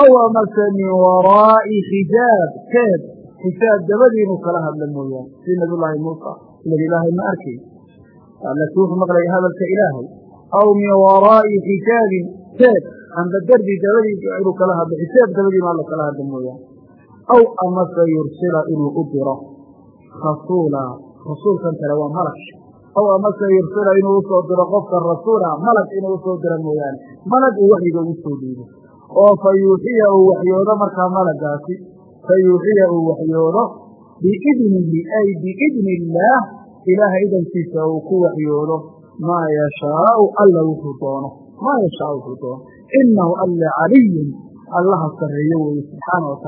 aw amase min waraa'i xijaab keed. Xijaab dabadii inuu kala hadlo mooyaane. Si nabiyullaahi muusa ilan ilaahay ma arkay laakiin wuxuu maqlaya hadalka ilaahay. Aw min waraa'i xijaabin keed. Amba derbi dabadiisa inuu kala hadlo xijaab dabadiinu alla kala hadlo mooyaane. Aw amase yursila inuu u diro rasuula. Rasuulkan kale waa malag aw amase yursila inuu u soo diro qofka rasuula malag inuu u soo diro mooyaane malag uu waxyiga ugu soo dhiibo oo fa yuuxiya uu waxyoodo markaa malagaasi fa yuuxiya uu waxyoodo biidnihi ay biidni illaah ilaaha idankiisa uu ku waxyoodo. Maa yashaau alla wuxuu doono maa yashaau wuxuu doono. Inahu alla caliyun allaha sareeyo weeye subxaana wa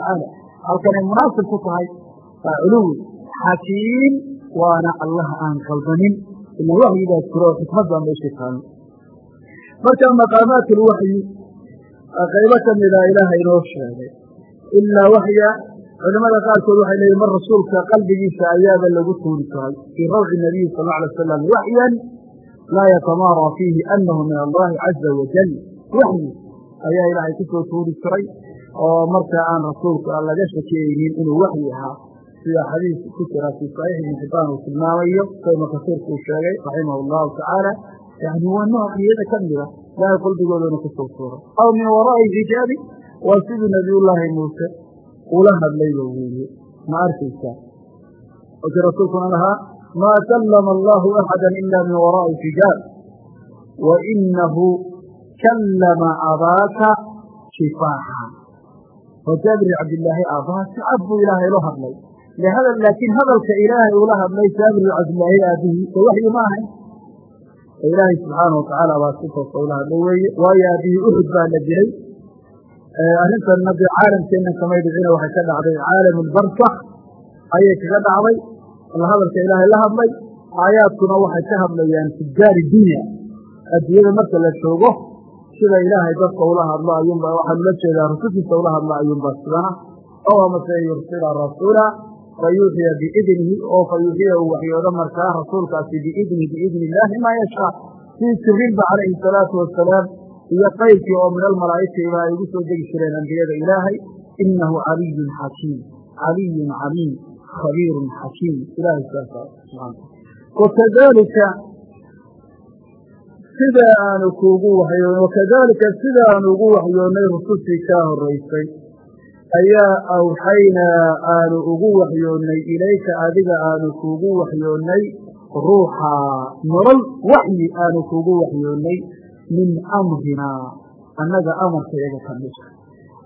halkanay munaasib ku tahay waa culuwi xakiim waana allaha aan qaldanin ila waxyigaas jiro oo xikmad baa marka maqaamaat ulwaxyi qaybo ka mida ilaaha inoo sheegay ilaa waxya culamada qaarkood waxay leeyihiin mar rasuulka qalbigiisa ayaaba lagu tuuri karay fii rawci nabiyi sal lla alay wasalam waxyan laa yatamaaraa fiihi anahu min allahi caza wajal waxyi ayaa ilaahay ku soo tuuri jiray oo marka aan rasuulka laga shakiyeynin inuu waxyi ahaa sida xadiis ku jira fii saxiix ibni xibaan uu tilmaamayo sa ibnu kasiirku uu sheegay raximah allahu tacaala yani waa nooc iyada ka mida ilaahay qalbigoodana ku soo tuuray aw min waraa'i xijaabi waa siduu nabiyullaahi muuse ula hadlayba weeye ma arkaysaa? Wakii rasuulkuna lahaa maa kallama allahu axada ila min waraa'i xijaab wa inahu kallama abaaka shifaaxa oo jaabir cabdilaahi aabbaha buu ilaahay lo hadlay laakiin hadalka ilaahay ula hadlay jaabir cabdilaahi aabihii so waxyi ma ahayn ilaahay subxaana watacaala baa si toosa ula hadlay weeye waayo aabihii uxud baa la dilay arrintanna dee caalamkeennan kamay dhicina waxay ka dhacday caalam albarsax ayay kaga dhacday alla hadalka ilaahay la hadlay aayaadkuna waxay ka hadlayaan tijaari dunya adduunyada marka la joogo sida ilaahay dadka ula hadlo ayuunba waxaan jeedaa rusushiisa ula hadlo ayuunba sidana ow amase yursila rasuula fayuuxiya biidnihi oo fayuuxiya uu waxyoodo markaa rasuulkaasi biidni biidni illaahi maa yashaa sii jibriilba calayhi salaatu wasalaam iyo qayrkii oo min almalaa'ikaiba ay ugu soo degi jireen ambiyada ilaahay inahu caliyun xakiim caliyun caliim khabiirun xakiim ilahay saasa subxaana wakadalika sida aanu kuugu waxyoon wakadalika sida aanu ugu waxyoonnay rusushii kaa horaysay ayaa awxaynaa aanu ugu waxyoonnay ilayka adiga aanu kuugu waxyoonnay ruuxa nolol waxyi aanu kuugu waxyoonnay min amrinaa annaga amarkayaga ka mida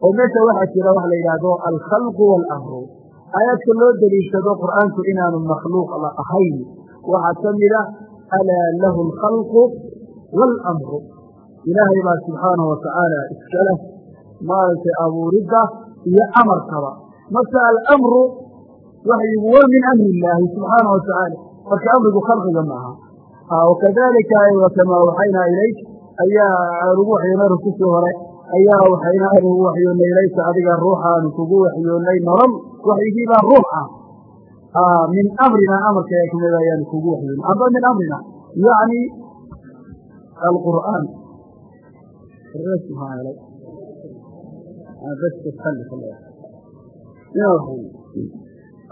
oo meesha waxaa jira waxa la yidhaahdo alkhalqu waalamru aayaadka loo deliishado qur'aanku inaanu makhluuq la ahayn waxaa ka mida alaa lahu alkhalqu waalamru ilaahay baa subxaanahu watacaala iska leh maaragtay abuuridda iyo amarkaba marka alamru waxyigu waa min amri illaahi subxaana wa tacaala marka amrigu khalqiga maaha. Wakadalika kamaa awxaynaa ilayk. Ayaa aan ugu waxyoonnay rusushii hore ayaa waxayna aan ugu waxyoonnay ilayka adiga ruuxa aanu kugu waxyoonnay nolol waxyigiibaa ruux ah. Min amrina amarkaga kamida ayaanu kugu waxyoonnay amba min amrina yacni alqur'aan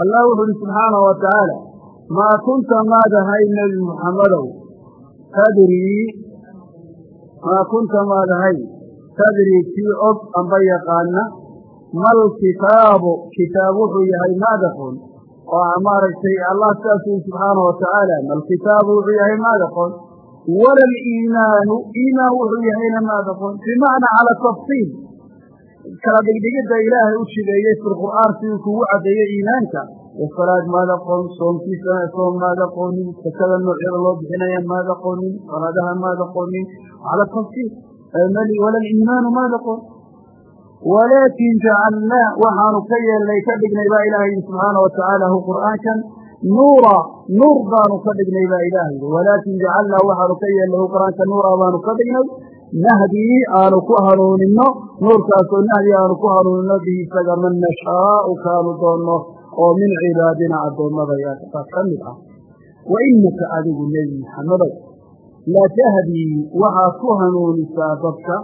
allah wuxu uhi subxaanahu wa tacaala maa kunta maadahay nebi muxammadow tadrii maa kunta maadahay tadrii kii og amba yaqaana mal kitaabu kitaab wuxuu yahay maadaqoon oo maaragtay allah sidaas ui subxaanahu wa tacaala mal kitaabu wuxuu yahay maadaqoon wala aliimaanu iimaan wuxuu yahayna maadaqoon bimacnaa cala tafsiil kala dhigdhigidda ilaahay u jideeyey fi lqur'aan siduu kugu caddeeyey iimaanka. Salaad maada qoon soomkiisa soom maada qoonin sakada noocyada loo bixinaya maada qoonin salaadaha maada qoonin cala tafsiir wala liimaanu maada qoon. Walaakin jacalnaa waxaanu ka yeelnay ka dhignay baa ilaahay subxaana wa tacaala hu qur'aankan nuura nuur baanu ka dhignay baa ilaahay walaakin jacalnaa waxaanu ka yeelnay hu qur'aanka nuura baanu ka dhignay. Nahdii aanu ku hanuunino nuurkaasoo nahdi aanu ku hanuunino bihi isaga man nashaau kaanu doonno oo min cibaadina addoommadayaa ka mid ah. Wa inaka adigu nebi maxamedow latahdii waxaad ku hanuunisaa dadka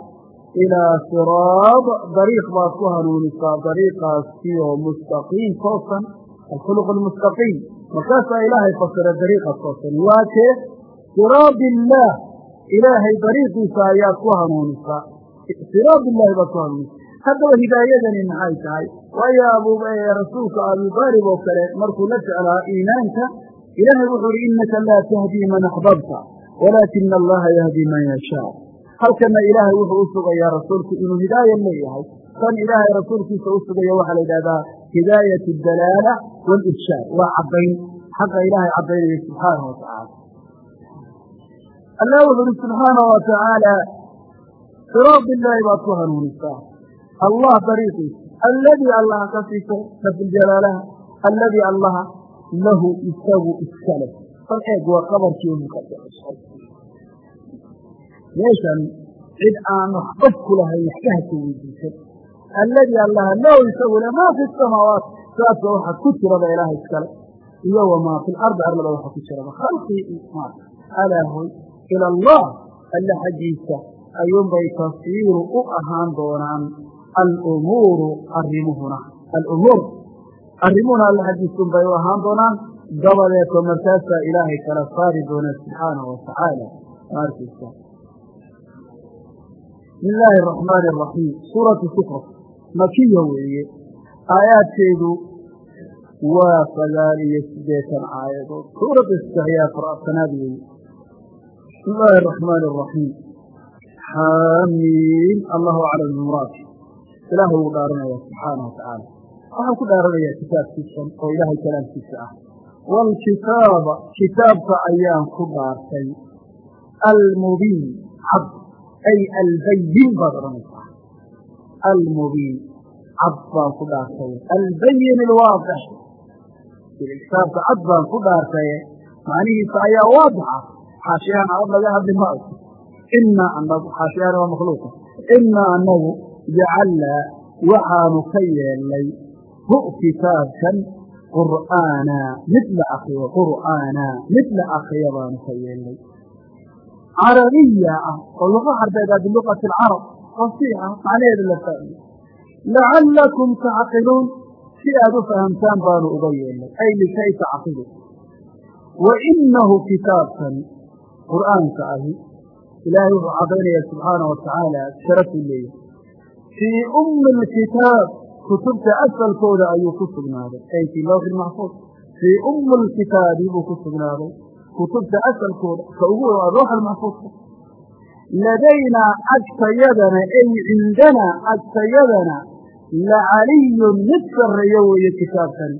ilaa siraad. Dariiq baad ku hanuunisaa dariiqaasi oo mustaqiim toosan alkhuluq almustaqiim markaasaa ilaahay fasira dariiqa toosan waa kee siraad illaah ilaahay dariiqiisa ayaad ku hanuunisaa siraad illaahi baad ku hanuunisaa haddaba hidaayadani maxay tahay? Waayo rasuulka abutaalib oo kale markuu la jeclaa iimaanka ilaahay wuxuu uhi innaka laa tahdii man axbabta walaakina allaha yahdi man yashaa. Halkana ilaahay wuxuu u sugayaa rasuulku inuu hidaaya leeyahay. Kan ilaahay rasuulkiisa u sugaya waxaa la yidhahdaa hidaayat dalaala walirshaad waa caddayn xaqa ilaahay caddaynaya subxaanahu watacaala allah wuxu uhi subxaana wa tacaala siraad illaahi baad ku hanuunisaa allah dariiqiisa alladii allaha ka siisa rabbljalaalaha alladii allaha lahu isagu iskale bal eeg waa qabarkii muqadasay meeshan cid aan wax qof ku lahayn waxka haka weydiisan alladii allaha lahu isagu le maa fi samaawaat saasa waxa ku jiraba ilaaha iskale. Iyo wamaa fi lardi arlada waxa ku jiraba khalqii alaa hoy ila allah alle xaggiisa ayuunbay tasiiru u ahaan doonaan. Alumuuru arrimuhuna. Alumuur arrimuhuna alle xaggiisun bay u ahaan doonaan. Dabadeeto markaasaa ilaahay kala saari doona subxaanahu watacaala ma arkaysa bismi illaahi araxmaani araxiim suuratu sukra makiya weeye aayaadkeedu waa sagaal iyo siddeetan aayadood. Suuradda saxiya afaraatanaad weeye bismi illaahi araxmaani araxiim xaamiin. Allahu aclam bimuraad ilaahu wuu dhaaranaya subxaana wa tacaala waxaan ku dhaaranayaa kitaabkiisan oo ilaahay kalaamkiisa ah. Waalkitaaba kitaabka ayaan ku dhaartay. Almubiin. Cad ay albayin baad odhanaysaa almubiin cad baan ku dhaartay albayin alwaadix kitaabka cad baan ku dhaartaye macnihiisa ayaa waadixa xaashiyahan aad laga hadli maayo inaa anagu xaashiyahan waa makhluuqa inaa anagu jacalnaa waxaanu ka yeelnay hu kitaabkan qur'aana mid la akriyo qur'aana mid la akriya baanu ka yeelnay carabiya ah oo luqa fasiixa macnaheeda la fahmiyo lacallakum tacqiluun si aad u fahamtaan baanu uga yeelnay ay likay tacqilu wa inahu kitaabkan qur'aanka ahi ilaahay wuxuu cadaynaya subxaana wa tacaala sharafuu leeyahay fii ummi alkitaab kutubta asalkooda ayuu ku sugnaaday ay fii lawxi maxfuud fii ummi alkitaabi buu ku sugnaaday kutubta asalkooda ka ugu waa lawx almaxfuudka ladaynaa agtayadana ay cindanaa agtayadana lacaliyun mid sarreeyo weeye kitaabkan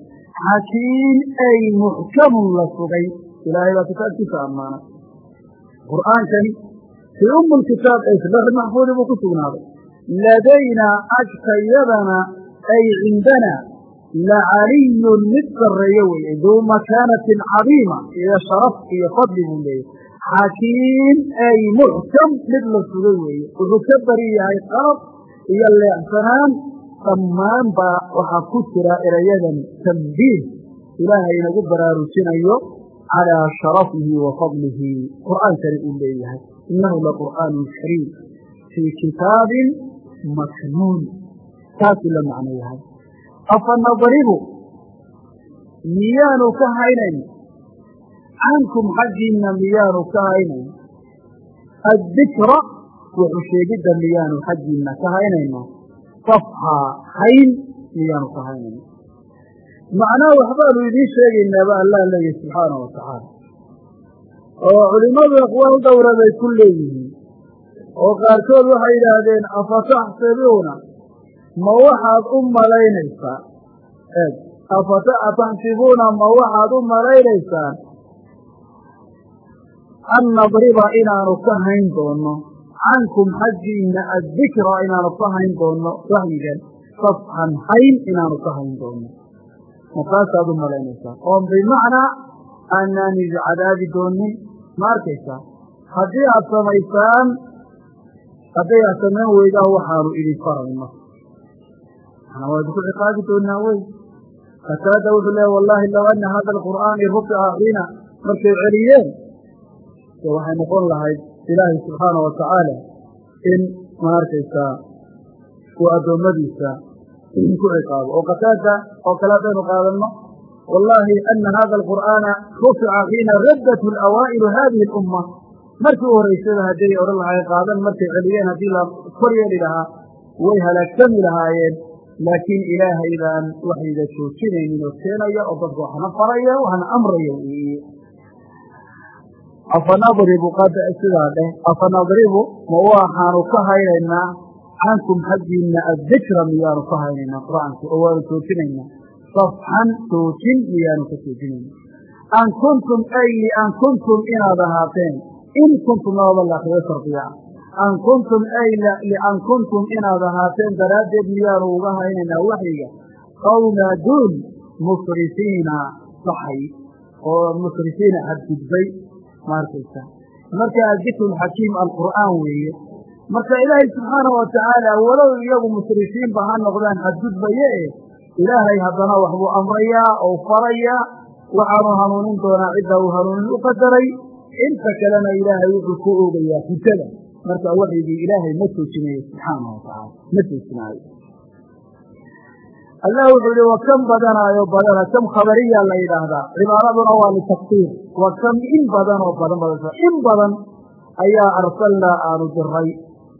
xakiim ay muxkamun la sugay ilaahay baa kitaabkiisa ammaanay qur'aankani fii ummi lkitaab ay fi lawxi maxfuudi buu ku sugnaaday ladaynaa agtayadana ay cindanaa lacaliyun mid sarreeyo weeye duu makaanatin cadiima iyo sharaf iyo fadli buu leeyahy xakiim ay muxkam mid la sugay weeye. Wuxuu ka bari yahay qalab iyo leexsanaan. Dhammaan baa waxaa ku jira erayadan tambiih ilaahay inagu baraarujinayo calaa sharafihi wa fadlihi qur'aankani uu leeyahay. Innahu laqur'aanun kariim. Fii kitaabin maknuun. Taasuu la macno yahay. Afa miyaanu ka haynayn cankum xaggiinna miyaanu ka haynayn? Addikra wuxu sheegidda miyaanu xaggiinna ka haynayna safxaa hayn miyaanu ka haynayna macnaha waxbaanu idiin sheegaynaaba allah leeyahy subxaana wa tacaala. Oo culimmadu aqwaal dhowra bay ku leeyihiin. Oo qaarkood waxay yidhaahdeen afataxsibuuna ma waxaad u malaynaysaa? Eeg afataxsibuuna ma waxaad u malaynaysaan an nadriba inaanu ka hayn doono cankum xaggiinna addikra inaanu ka hayn doono waxyigan safxan hayn inaanu ka hayn doono markaasaad u malaynaysaa oo bimacnaa aanaan idi cadaabi doonin ma arkaysaa haddii aad samaysaan hadday aad samayn weydaan waxaanu idin farayno manaa waa idinku ciqaabi doonaa wey qataada wuxuu leeya wallahi low ana hada alqur'aani rufica xiina markay celiyeen de waxay noqon lahayd ilaahay subxaana wa tacaala in ma arkaysaa uu addoommadiisa ku ciqaabo. Oo qataada oo kale haddaynu qaadanno wallahi ana hada alqur'aana rufica xiina raddat awaa'ilu hadihi alumma. Markii u horaysada hadday odhan lahayn qaadan markay celiyeen haddii la kor yeeli lahaa way halaagsami lahaayeen. Laakiin ilaahay baan waxayga joojinaynin oo keenaya oo dadka waxna faraya waxna amraya weeye afanadribu sidaa dheh afanadribu ma waxaanu ka haynaynaa cankum xaggiinna addikra miyaanu ka haynaynaa qur'aanka oo waanu joojinaynaa safxan joojin miyaanu ka joojinaynaa an kuntum ay lian kuntum inaad ahaateen in kuntum naaba laakiyo shardiya an kuntum ay lian kuntum inaad ahaateen daraaddeed miyaanu uga haynaynaa waxyiga qawma duun musrifiina baxay oo musrifiina xadgudbay maarkaysa. Marka adikru xakiim alqur'aan weeye marka ilaahay subxaana wa tacaala walow iyagu musrifiinba ha noqdaan xadgudbaye e ilaahay haddana waxbuu amrayaa oo farayaa waxaanu hanuunin doonaa cidda uu hanuunin u qadaray inta kalena ilaahay wuxuu ku oogayaa hujada. Marka waxyigii ilaahay ma joojinayo subxaana wa tacaala ma joojinaayo allah wuxuu yihi wa kam badanaayo badana? Kam khabariyaa la yidhaahdaa. Cibaaraduna waa litafsiir wa kam in badan oo badan badan. In badan ayaa arsalnaa aanu diray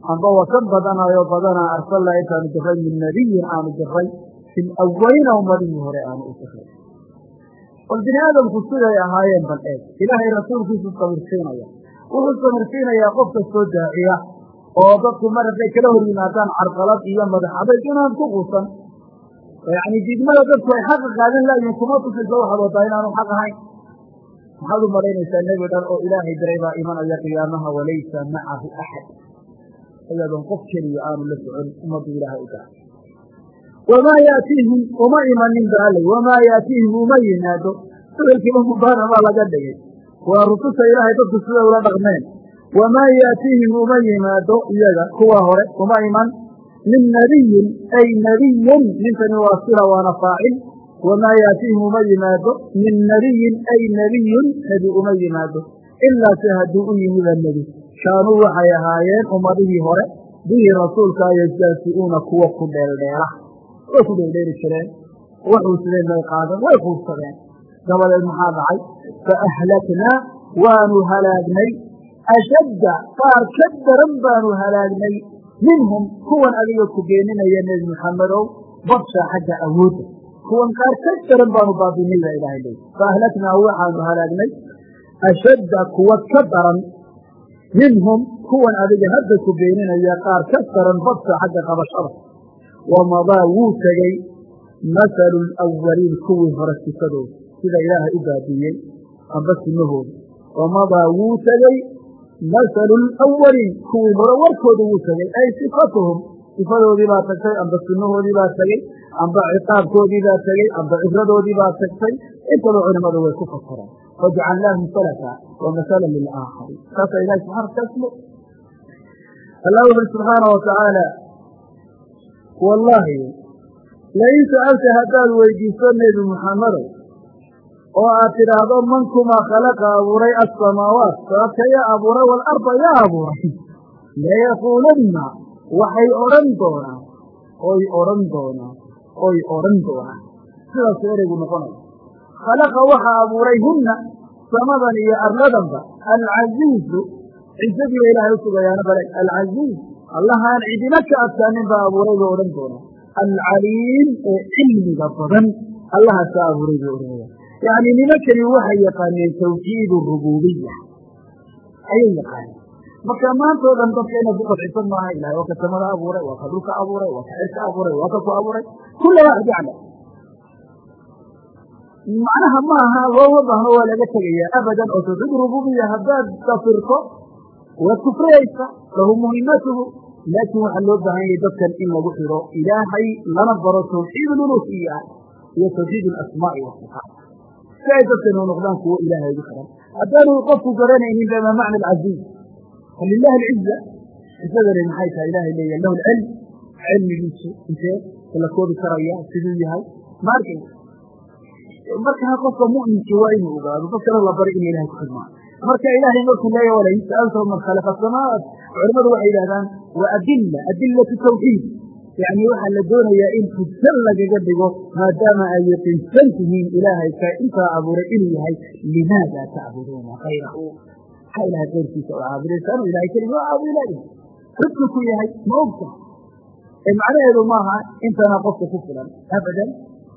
amba wa kam badanaayo badanaa arsalnaa intaanu diray min nabiyin aanu diray fi lawalina ummadihii hore aanu u diray bal bini aadamku siday ahaayeen bal eeg. Ilaahay rasuulkiisu samirsiinaya wuxuu samirsiinayaa qof kastoo daaciya oo dadku mar kala hor yimaadaan carqalad iyo madax adayg inaan ku quusan yacni diidmada dadku ay xaqa qaadan laayihin kuma tusayso waxaad wadaa inaanu xaq ahayn. Maxaad u malaynaysaa nebi dhan oo ilaahay diray baa imanaya qiyaamaha walaysa macahu axad ayadoon qof keliya aanu la socon ummaddu ilaahay u garay wamaa yaatiihim uma imanin ba alay wamaa yaatiihim uma yimaado. Ficilkiiba mubaara baa laga dhigay. Waa rususha ilaahay dadku siday ula dhaqmeen. Wamaa yaatiihim uma yimaado iyaga kuwa hore uma iman min nabiyin ay nabiyun ninkani waa sila waana faacil wamaa yaatiihim uma yimaado min nabiyin ay nebiyun nebi uma yimaado ilaa se hadduu u yimida nebi kaanuu waxay ahaayeen ummadihii hore bihi rasuulkaa yastaasi'uuna kuwa ku dheeldheela way ku dheeldheeli jireen waxuu sideen may qaadan way quursadeen dabadeed maxaa dhacay fa ahlaknaa waanu halaagnay ashadda qaar ka daran baanu halaagnay minhum kuwan adiga ku beeninaya nebi maxamedow badsha xagga awoodda. Kuwan qaar ka daran baanu baabinay baa ilahay leey fa ahlaknaa waxaanu halaagnay. Ashadda kuwa ka daran minhum kuwan adiga hadda ku beeninaya qaar ka daran badsha xagga qabashada. Wamadaa wuu tegey masalu lawaliin kuwii hore sifadooda. Sida ilaahay u baabiiyey amba simahooda wamadaa wuu tegey masalu lawaliin kuwii hore warkooda wuu tegey ay sifatuhum sifadoodii baa tagtay amba sunahoodii baa tegey amba ciqaabkoodii baa tegey amba cibradoodii baa tagtay intaba culimadu way ku fasireen fajcalnaahum salaka wa masalan lilaakhariin saasaa ilahi subxana kasmo allah wuxuri subxaana wa tacaala wallaahi lain sa'alta haddaad weydiiso nebi muxammedow oo aad tidhaahdo man kumaa khalaqa abuuray assamaawaat sababka yaa abuuray waalarda yaa abuuray. Layaquulanna waxay odhan doonaan oy odhan doonaan oy odhan doonaan. Sidaas ereygu noqonaya khalaqa waxa abuuray hunna samadan iyo arladanba alcasiizu ciisadiiba ilaahay u sugayaana bale alcasiiz allahaan cidina ka adkaanin baa abuuray bay odhan doonaa alcaliim ee cilmiga badan allahaasaa abuuray bay odhanaya yacni nimankani waxay yaqaaneen tawxiid rububiya ayay yaqaaneen. Marka maantao dhan dadka inaad ku qadcisan maaha ilahay waa ka samada abuuray waa ka dhulka abuuray waa ka cirka abuuray waa ka ku abuuray. Kula waaxid yaclam macnaha ma aha looma baahno waa laga tegayaa abadan oo tawxiid rububiya haddaad dafirto waad kufriyaysa lahu muhimatuhu laakiin waxaa loo baahan yahay dadkan in lagu xiro. Ilaahay lana baro tawxiid luluhiya iyo tawxiid alasmaa'i wasifaat si ay dadkan u noqdaan kuwo ilaahay ugu xiran haddaanu qofku garanaynin bama macna alcaziiz falilahi alciza cisadani maxay tahay ilahay leeyahay lahu alcilm cilmigiisu intee la koobi karaya siduu yahay ma markaa qofka mu'minkii waa inuu ogaado dadkana la bari ina ilahay ku xidmaan marka ilaahay markuu leeya walain sa'altahu man khalaqa asamaawaat culamadu waxay yidhahdaan waa adilla adillatu tawxiid yacni waxaa la doonayaa in hujsan lagaga dhigo maadaama ay yaqiinsan tihiin ilaahay ka intaa abuuray inuu yahay limaada tacbuduuna kayrahu maxaa ilahay keyrkiisa oo caabudaysaan ilahay keligi oo caabudilaadihi xujku ku yahay ma ogta ee macnaheedu maaha intana qofka ku filan abadan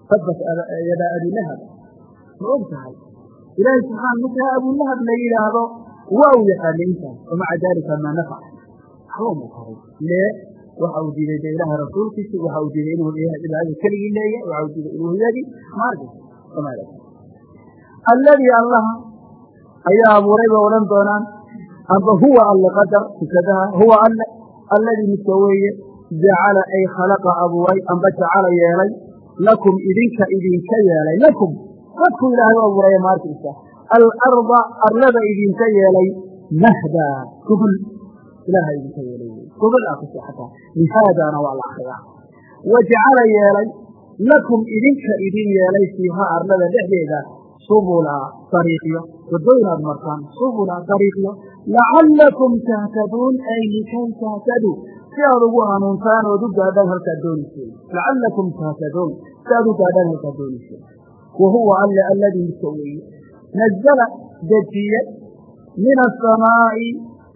tabat yadaa abilahab ma og tahay ilaahay subxaana markaa abulahab la yidhaahdo waa uu yaqaanay intaas wamaca daalika maa nafac. Waxba ma taray lee waxa uu diiday de ilaha rasuulkiisi waxa uu diiday inuu cibaadada keligii leeyahay waxa uu diiday uluhiyadii maarka. Alladii allaha ayaa abuuray bay odhan doonaan amba huwa alle qadar tukadaha huwa alle alladii midka weeye jacala ay khalaqa abuuray amba jacala yeelay lakum idinka idinka yeelay lakum. Dadku ilaahay u abuuraya maarkiisa alarda arlada idinka yeelay mahdaa gogol ilaaha idinka yeelay gogol aa ku seexataa mihaadaana waa la akriyaa wa jacala yeelay lakum idinka idin yeelay fiihaa arlada dhexdeeda subula dariiqyo. Wadooyin aad martaan subula dariiqyo. Lacallakum tahtaduun ay likay tahtaduu si aad ugu hanuuntaan ood u gaadhaan halkaad doonayseen lacallakum tahtaduun si aad u gaadhaan halkaad doonayseen wa huwa alle alladii midka weeye nazala dejiye. Min asamaa'i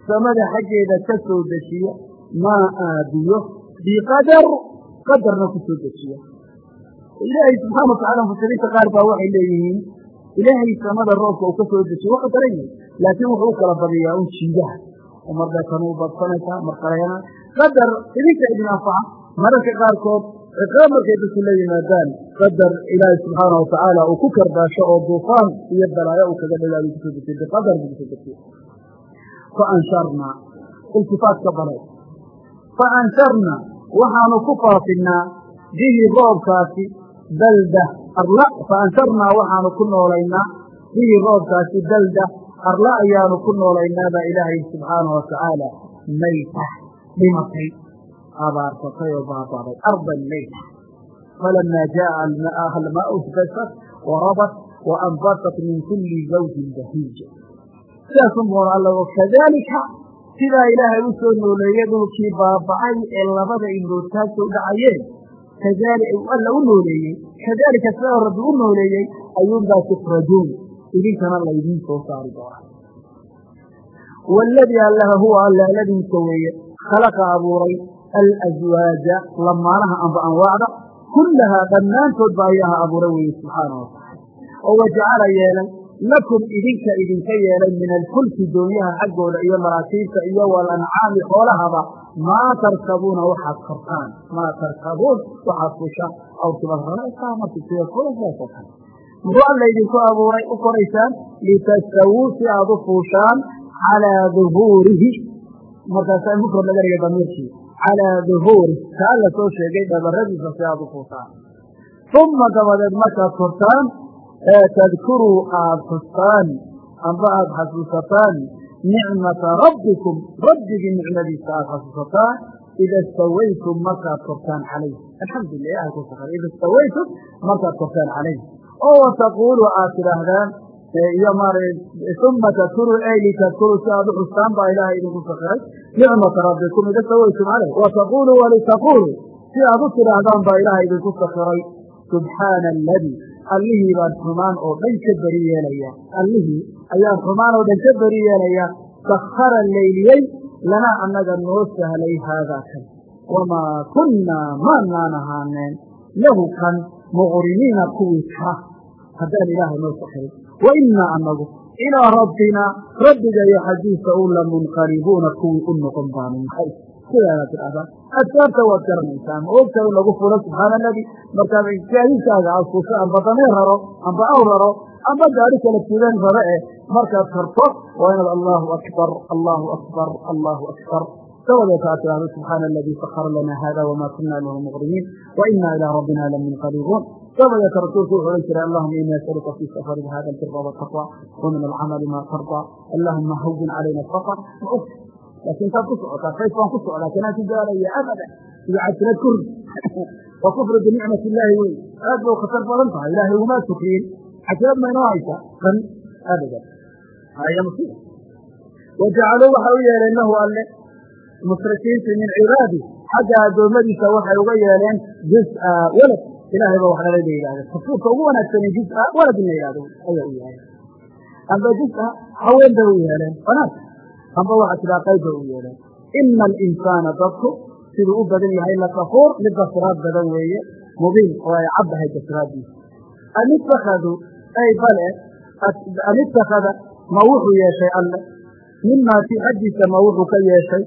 samada xaggeeda ka soo dejiya maa aadiyo biqadar qadarna ku soo dejiya. Ilaahay subxaana watacala mufasiriinta qaar baa waxay leeyihiin ilaahay samada roobka uu ka soo dejiye waa qadaran yahay laakiin wuxuu u kala badiyaa un jiidaha oo marba kan u badsanaysaa mar kaleena qadar. Idinka idin anfaca mararka qaarkood ciqaab markay dadku la yimaadaan qadar ilaahay subxaana watacaala uu ku kardaasho oo duufaan iyo balaayo uu kaga dhagaabay ku soo dejiye biqadar fa ansharna waxaanu ku faafinaa bihi roobkaasi balda arla fa ansharnaa waxaanu ku noolaynaa bihi roobkaasi balda arla ayaanu ku noolaynaa baa ilaahay subxaana watacaala mayta dhimatay abaarsatay oo baabaaday ardan mayta falamaa jaaa almaau ihtasat warabat waanbatat min kuli zawjin bahiij sidaasun buuna alla kadaalika sidaa ilaahay u soo nooleeyey dhulkii baabacay ee labada indhood taagta u dhacayeen alla u nooleeyey kadaalika sidaa rabbi u nooleeyey ayuunbaa tukrajuun idinkana laydiin soo saari doonaa. Waladii allaha huwa alla aladiisa weeye khalaqa abuuray alaswaaja lamaanaha amba anwaacda kullahaa dhammaantood ba ayaha abuuray weeye subxaana watacaala oo wajacala yeelay lakum idinka idinka yeelay min alfulki doonyaha xaggooda iyo maraakiibta iyo walancaami xoolahaba maa tarkabuuna waxaad kortaan. Maa tarkabuun waxaad fushaan. Awtibamarkasiyakulasaasokan muxuu alla idinku abuuray u koraysaan litastawuu si aad u fuushaan calaa duhuurihi. Markaasaa mufrad laga dhigay damiirkii. Calaa duhuurih kaa la soo sheegay dhabaradiisa si aad u fuushaan. Uma dabadeed markaad kortaan tadkuruu aad xustaan amba aada xasuusataan nicmata rabbikum rabbigii nicmadiisa aada xasuusataan ida stawaytum markaad kortaan calayh alxamdulilah ilahay ku sakar ida stawaytum markaad kortaan calayh oo wataquulu aad tidhaahdaan iyo mar uma tadkuruu ey litadkuruu si aad u xustaan baa ilaahay idinku sakiray nicmata rabbikum ida stawaytum calayh wataquulu walitaquulu si aad u tidhaahdaan baa ilaahay idinku sakiray subxaana aladii allihii baan xumaan oo dhan ka beri yeelaya. Allihii ayaan xumaan oo dhan ka beri yeelaya. Sakhara leyliyey lana annaga noo sahlay haadaa kan. Wamaa kunnaa maanaan ahaaneen. Lahu kan muqriniina kuwii kara haddaan ilaahay noo sakhirin wa innaa annagu ilaa rabbinaa rabbiga iyo xaggiisa u la munqalibuuna kuwii u noqon baanu nahay sidaadaad tidhahdaa adkaarta waad garanaysaa ma ogta in lagu fulo subxaana aladi markaad gaadiidkaaga aad fusho amba dameer raro amba aw raro amba gaari kala tudan raro eh markaad karto waa inaad allahu akbar allahu akbar allahu akbar. Dabadeeta aad tidhahdo subxaana aladii sakara lana hada wama kuna lahu muqrimiin. Wa ina ilaa rabbina lamunqalibuun dabadeeta rasuulku wuxuu odhan jiray allahuma ini asaluka fii safarina hada albira wataqwa wa min alcamali ma tarda. Allahuma hawin calayna ogta laakiin taad ku socotaa kays baan ku socdaa kanaan ku gaaraya abadan iyo casrad kurd wa kufru binicmat illaahi wey aad bay khatar badan tahay ilaahay ugumaa sukriyin casrad ma inoo haysa kan abadan haya musiba wajacaluu waxay u yeeleen lahu alle mushrikiinti min cibaadi xagga addoommadiisa waxay uga yeeleen juz-a walad ilahay ba wax dhala la yidhahda tafsiirka ugu wanaagsanin juz-a walad in la bay amba waxaa tidaa qayb bay u yeeleen ina alinsaana dadku siduu u badan yahay lakafuur mid basraad badan weeye mubiin oo ay caddahay basraadiisa am ittakhaduu ay bale am ittakhada ma wuxuu yeeshay alle mimaa xaggiisa ma wuxuu ka yeeshay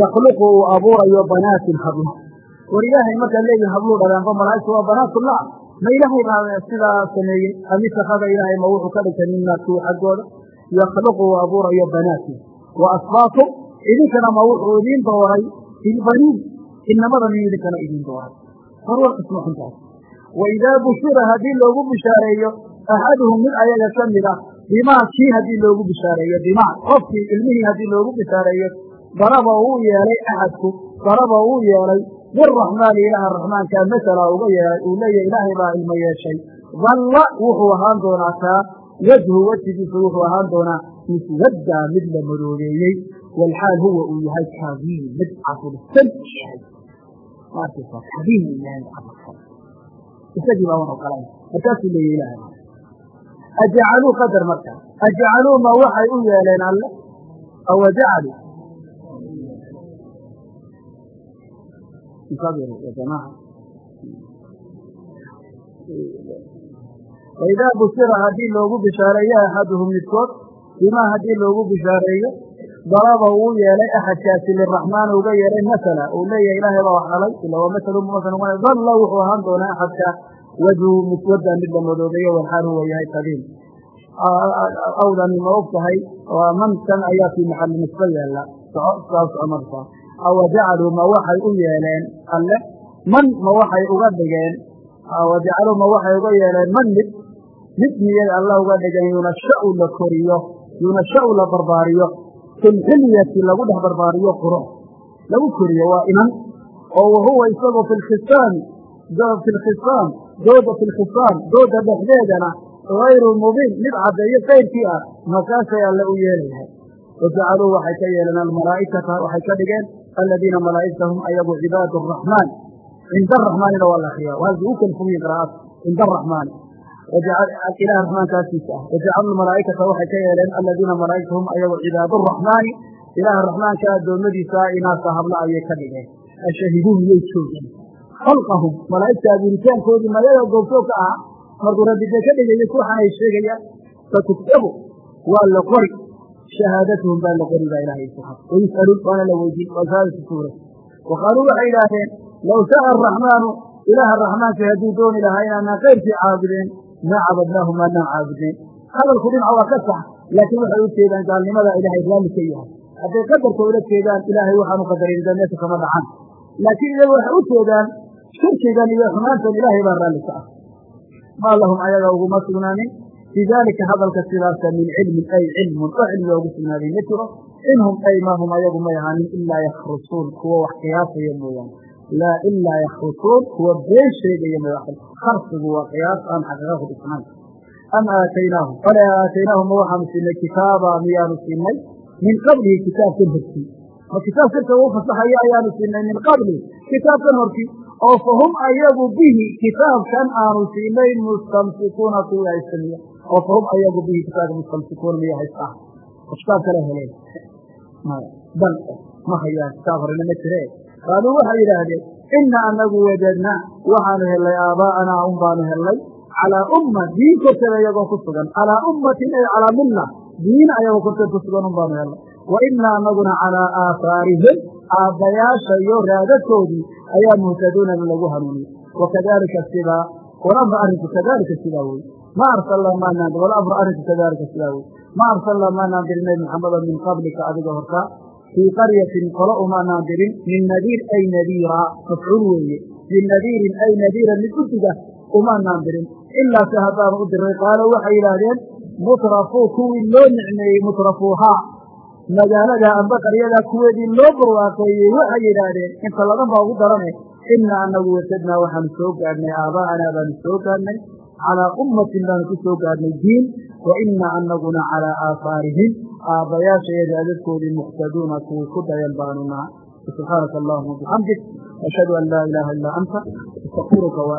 yakhluqu uu abuurayo banaatin hablo war ilaahay markaad leeyihiin habluu dhalaanba malaa'igtu waa banaatullah ma ilaahay baa sidaa sameeyey. Am ilaahay ma wuxuu ka dhigtay mimaa kii xaggooda yakhluqu uu abuurayo banaatin wa asbaakum idinkana ma wuxuu idiin dooray filbaniin inamada miyuu idinkana idiin dooray. Farwar isma xuntaas wa idaa bushira haddii loogu bishaareeyo axaduhum mid ayaga ka mid ah bimaa kii haddii loogu bishaareeyo bimaa qofkii ilmihii haddii loogu bishaareeyo daraba uu yeelay axadku daraba uu yeelay biraxmaani ilaaha raxmaankaa masala uga yeelay uu leeyahy ilaahay baa ilmo yeeshay. Dalla wuxuu ahaan doonaa kaa wejhu wejigiisu wuxuu ahaan doonaa miswaddaa mid la madoobeeyey walxaal huwa uu yahay kadiim mid cafursan yahay kadiim uu yahay cafursan isagii baa wan ogolan markaasuu leeyahy ilaahay ajacaluu qadar marka ajacaluu ma waxay u yeeleen alle aw jamaaca waidaa bushira haddii loogu bishaareeyo axaduhum midkood bimaa haddii loogu bishaareeyo daraba uu yeelay axadkaasi liraxmaan uga yeelay masala uu leeyahay ilaahay baa wax dhalay. Ila waa masalu mumasal dalla wuxuu ahaan doonaa axadka wejhu muswadda mid la madoobeeyo walxaal huwa yahay qadiim awdani ma og tahay waa mankan ayaa fii maxalli nisbo yaalla. Saas marka awa ma waxay u yeeleen alle man ma waxay uga dhigeen awa ma waxay uga yeeleen man mid mid miyay alla uga dhigeen yunasha'u la koriyo yunasha'u la barbaariyo filxilyati lagu dhex barbaariyo qurux lagu koriyo waa inan oo wahuwa isagoo fi lkhisaami fi lkhisaam dooda fi dooda dhexdeedana hayru mubiin mid caddeeyo kayrkii ah makaasay alle u yeelayahay wajacaluu waxay ka yeeleen almalaa'ikata waxay ka dhigeen aladiina malaa'igta hum ayagu cibaadu araxmaan cinda araxmaanina waa la akriya halkii u kala fogyiin qira'aad cinda araxmaani ilaah raxmaankaasiisa ah wajacaluu malaa'ikata waxay ka yeeleen aladiina malaa'igta hum ayagu cibaadu araxmaani ilaaha raxmaanka addoommadiisa inaasa habla ayay ka dhigeen ashahiduu miyay joogeen khalqahum malaa'igta abuuritaankoodii magaga goobjoogka ah markuu rabbi dee ka dhigayo waxaanay sheegayaan fatuktabu waa la qori shahaadatuhum baa la qori baa ilahay subxaana wayus'aluun waana la weydiin waa shahaadatu suura wa qaaluu waxay idhaahdeen low shaaa araxmaanu ilaaha raxmaanka hadduu dooni lahaa caabudeen maa cabadnaahu maanaan caabudeen hadalku dhinaca waa ka sax laakiin waxay u jeedaan gaalnimada ilaahay raalli ka yahay hadday qadarka ula jeedaan ilaahay waxaanu qadarin da meesha kama dhacan. Laakiin iyagu waxay u jeedaan shirkigan iyo xumaantan ilaahay baa raalli ka ah. Maa lahum ayaga uguma sugnaanin? Fii hadalka sidaasa min cilmin ay cilmun oo cilmiga ugu sugnaaday ma jiro. Inhum ay maahum ayagu may ahaanin ilaa yakhrusuun kuwa wax qiyaasaya mooyaane laa ilaa yakhrusuun kuwa been sheegaya mooya kharsigu waa qiyaas aan xaqiiqa ku dhisnayn am aataynaahum fale aataynaahum ma waxaanu siinay kitaaba miyaanu siinay? Min qablihi kitaabkan hortii. Ma kitaab sirka uu fasaxayo ayaanu siinay min qabli? Kitaabkan hortii oo fahum ayagu bihi kitaabkan aanu siinay mustamsikuuna kuwii haystamiya oo fahum ayagu bihi kitaabka mustamsikuuna miya haystaa kitaab kale heleen bal ma hayaan kitaab horena ma jire qaaluu waxay yidhaahdeen ina anagu wajadnaa waxaanu hellay aabaa'anaa un baanu hellay calaa umma diin korkeeda iyagoo ku sugan calaa ummatin ay calaa milla diin ayagoo korkeed ku sugan un baanu hellay wa inaa anaguna calaa aahaarihim aabbayaasha iyo raadadkoodii ayaa muhtaduunana lagu hanuuniyey wakadalika sidaa walamru arrinku kadalika sidaa wey ma arsalnaa maanaan walamru arrinku kadalika sidaa wey ma arsalnaa maanaan dirin nabi maxameda min fii qaryatin qolo umaanaan dirin min nadiir ay nadiira mafcuul weeye min nadiirin ay nadiira mid udiga umaanaan dirin ilaase haddaanu u diray qaalo waxay yidhaahdeen mutrafuu kuwii loo nicmeeyey mutrafuuhaa magaalada amba qaryadaa kuweedii loo barwaaqeeyey waxay yidhaahdeen inta ladan baa ugu darane ina anagu wasadnaa waxaanu soo gaadhnay aabaa'anaa baanu soo gaadhnay calaa ummatin baanu ku soo gaadhnay diin wa ina anaguna calaa aahaarihim aabbayaasha iyo raadadkoodii muqtaduuna kuwii ku dayan baanu naha subxaanaka allahuma bixamdik ashhadu an laa ilaaha illaa anta astakiruka wa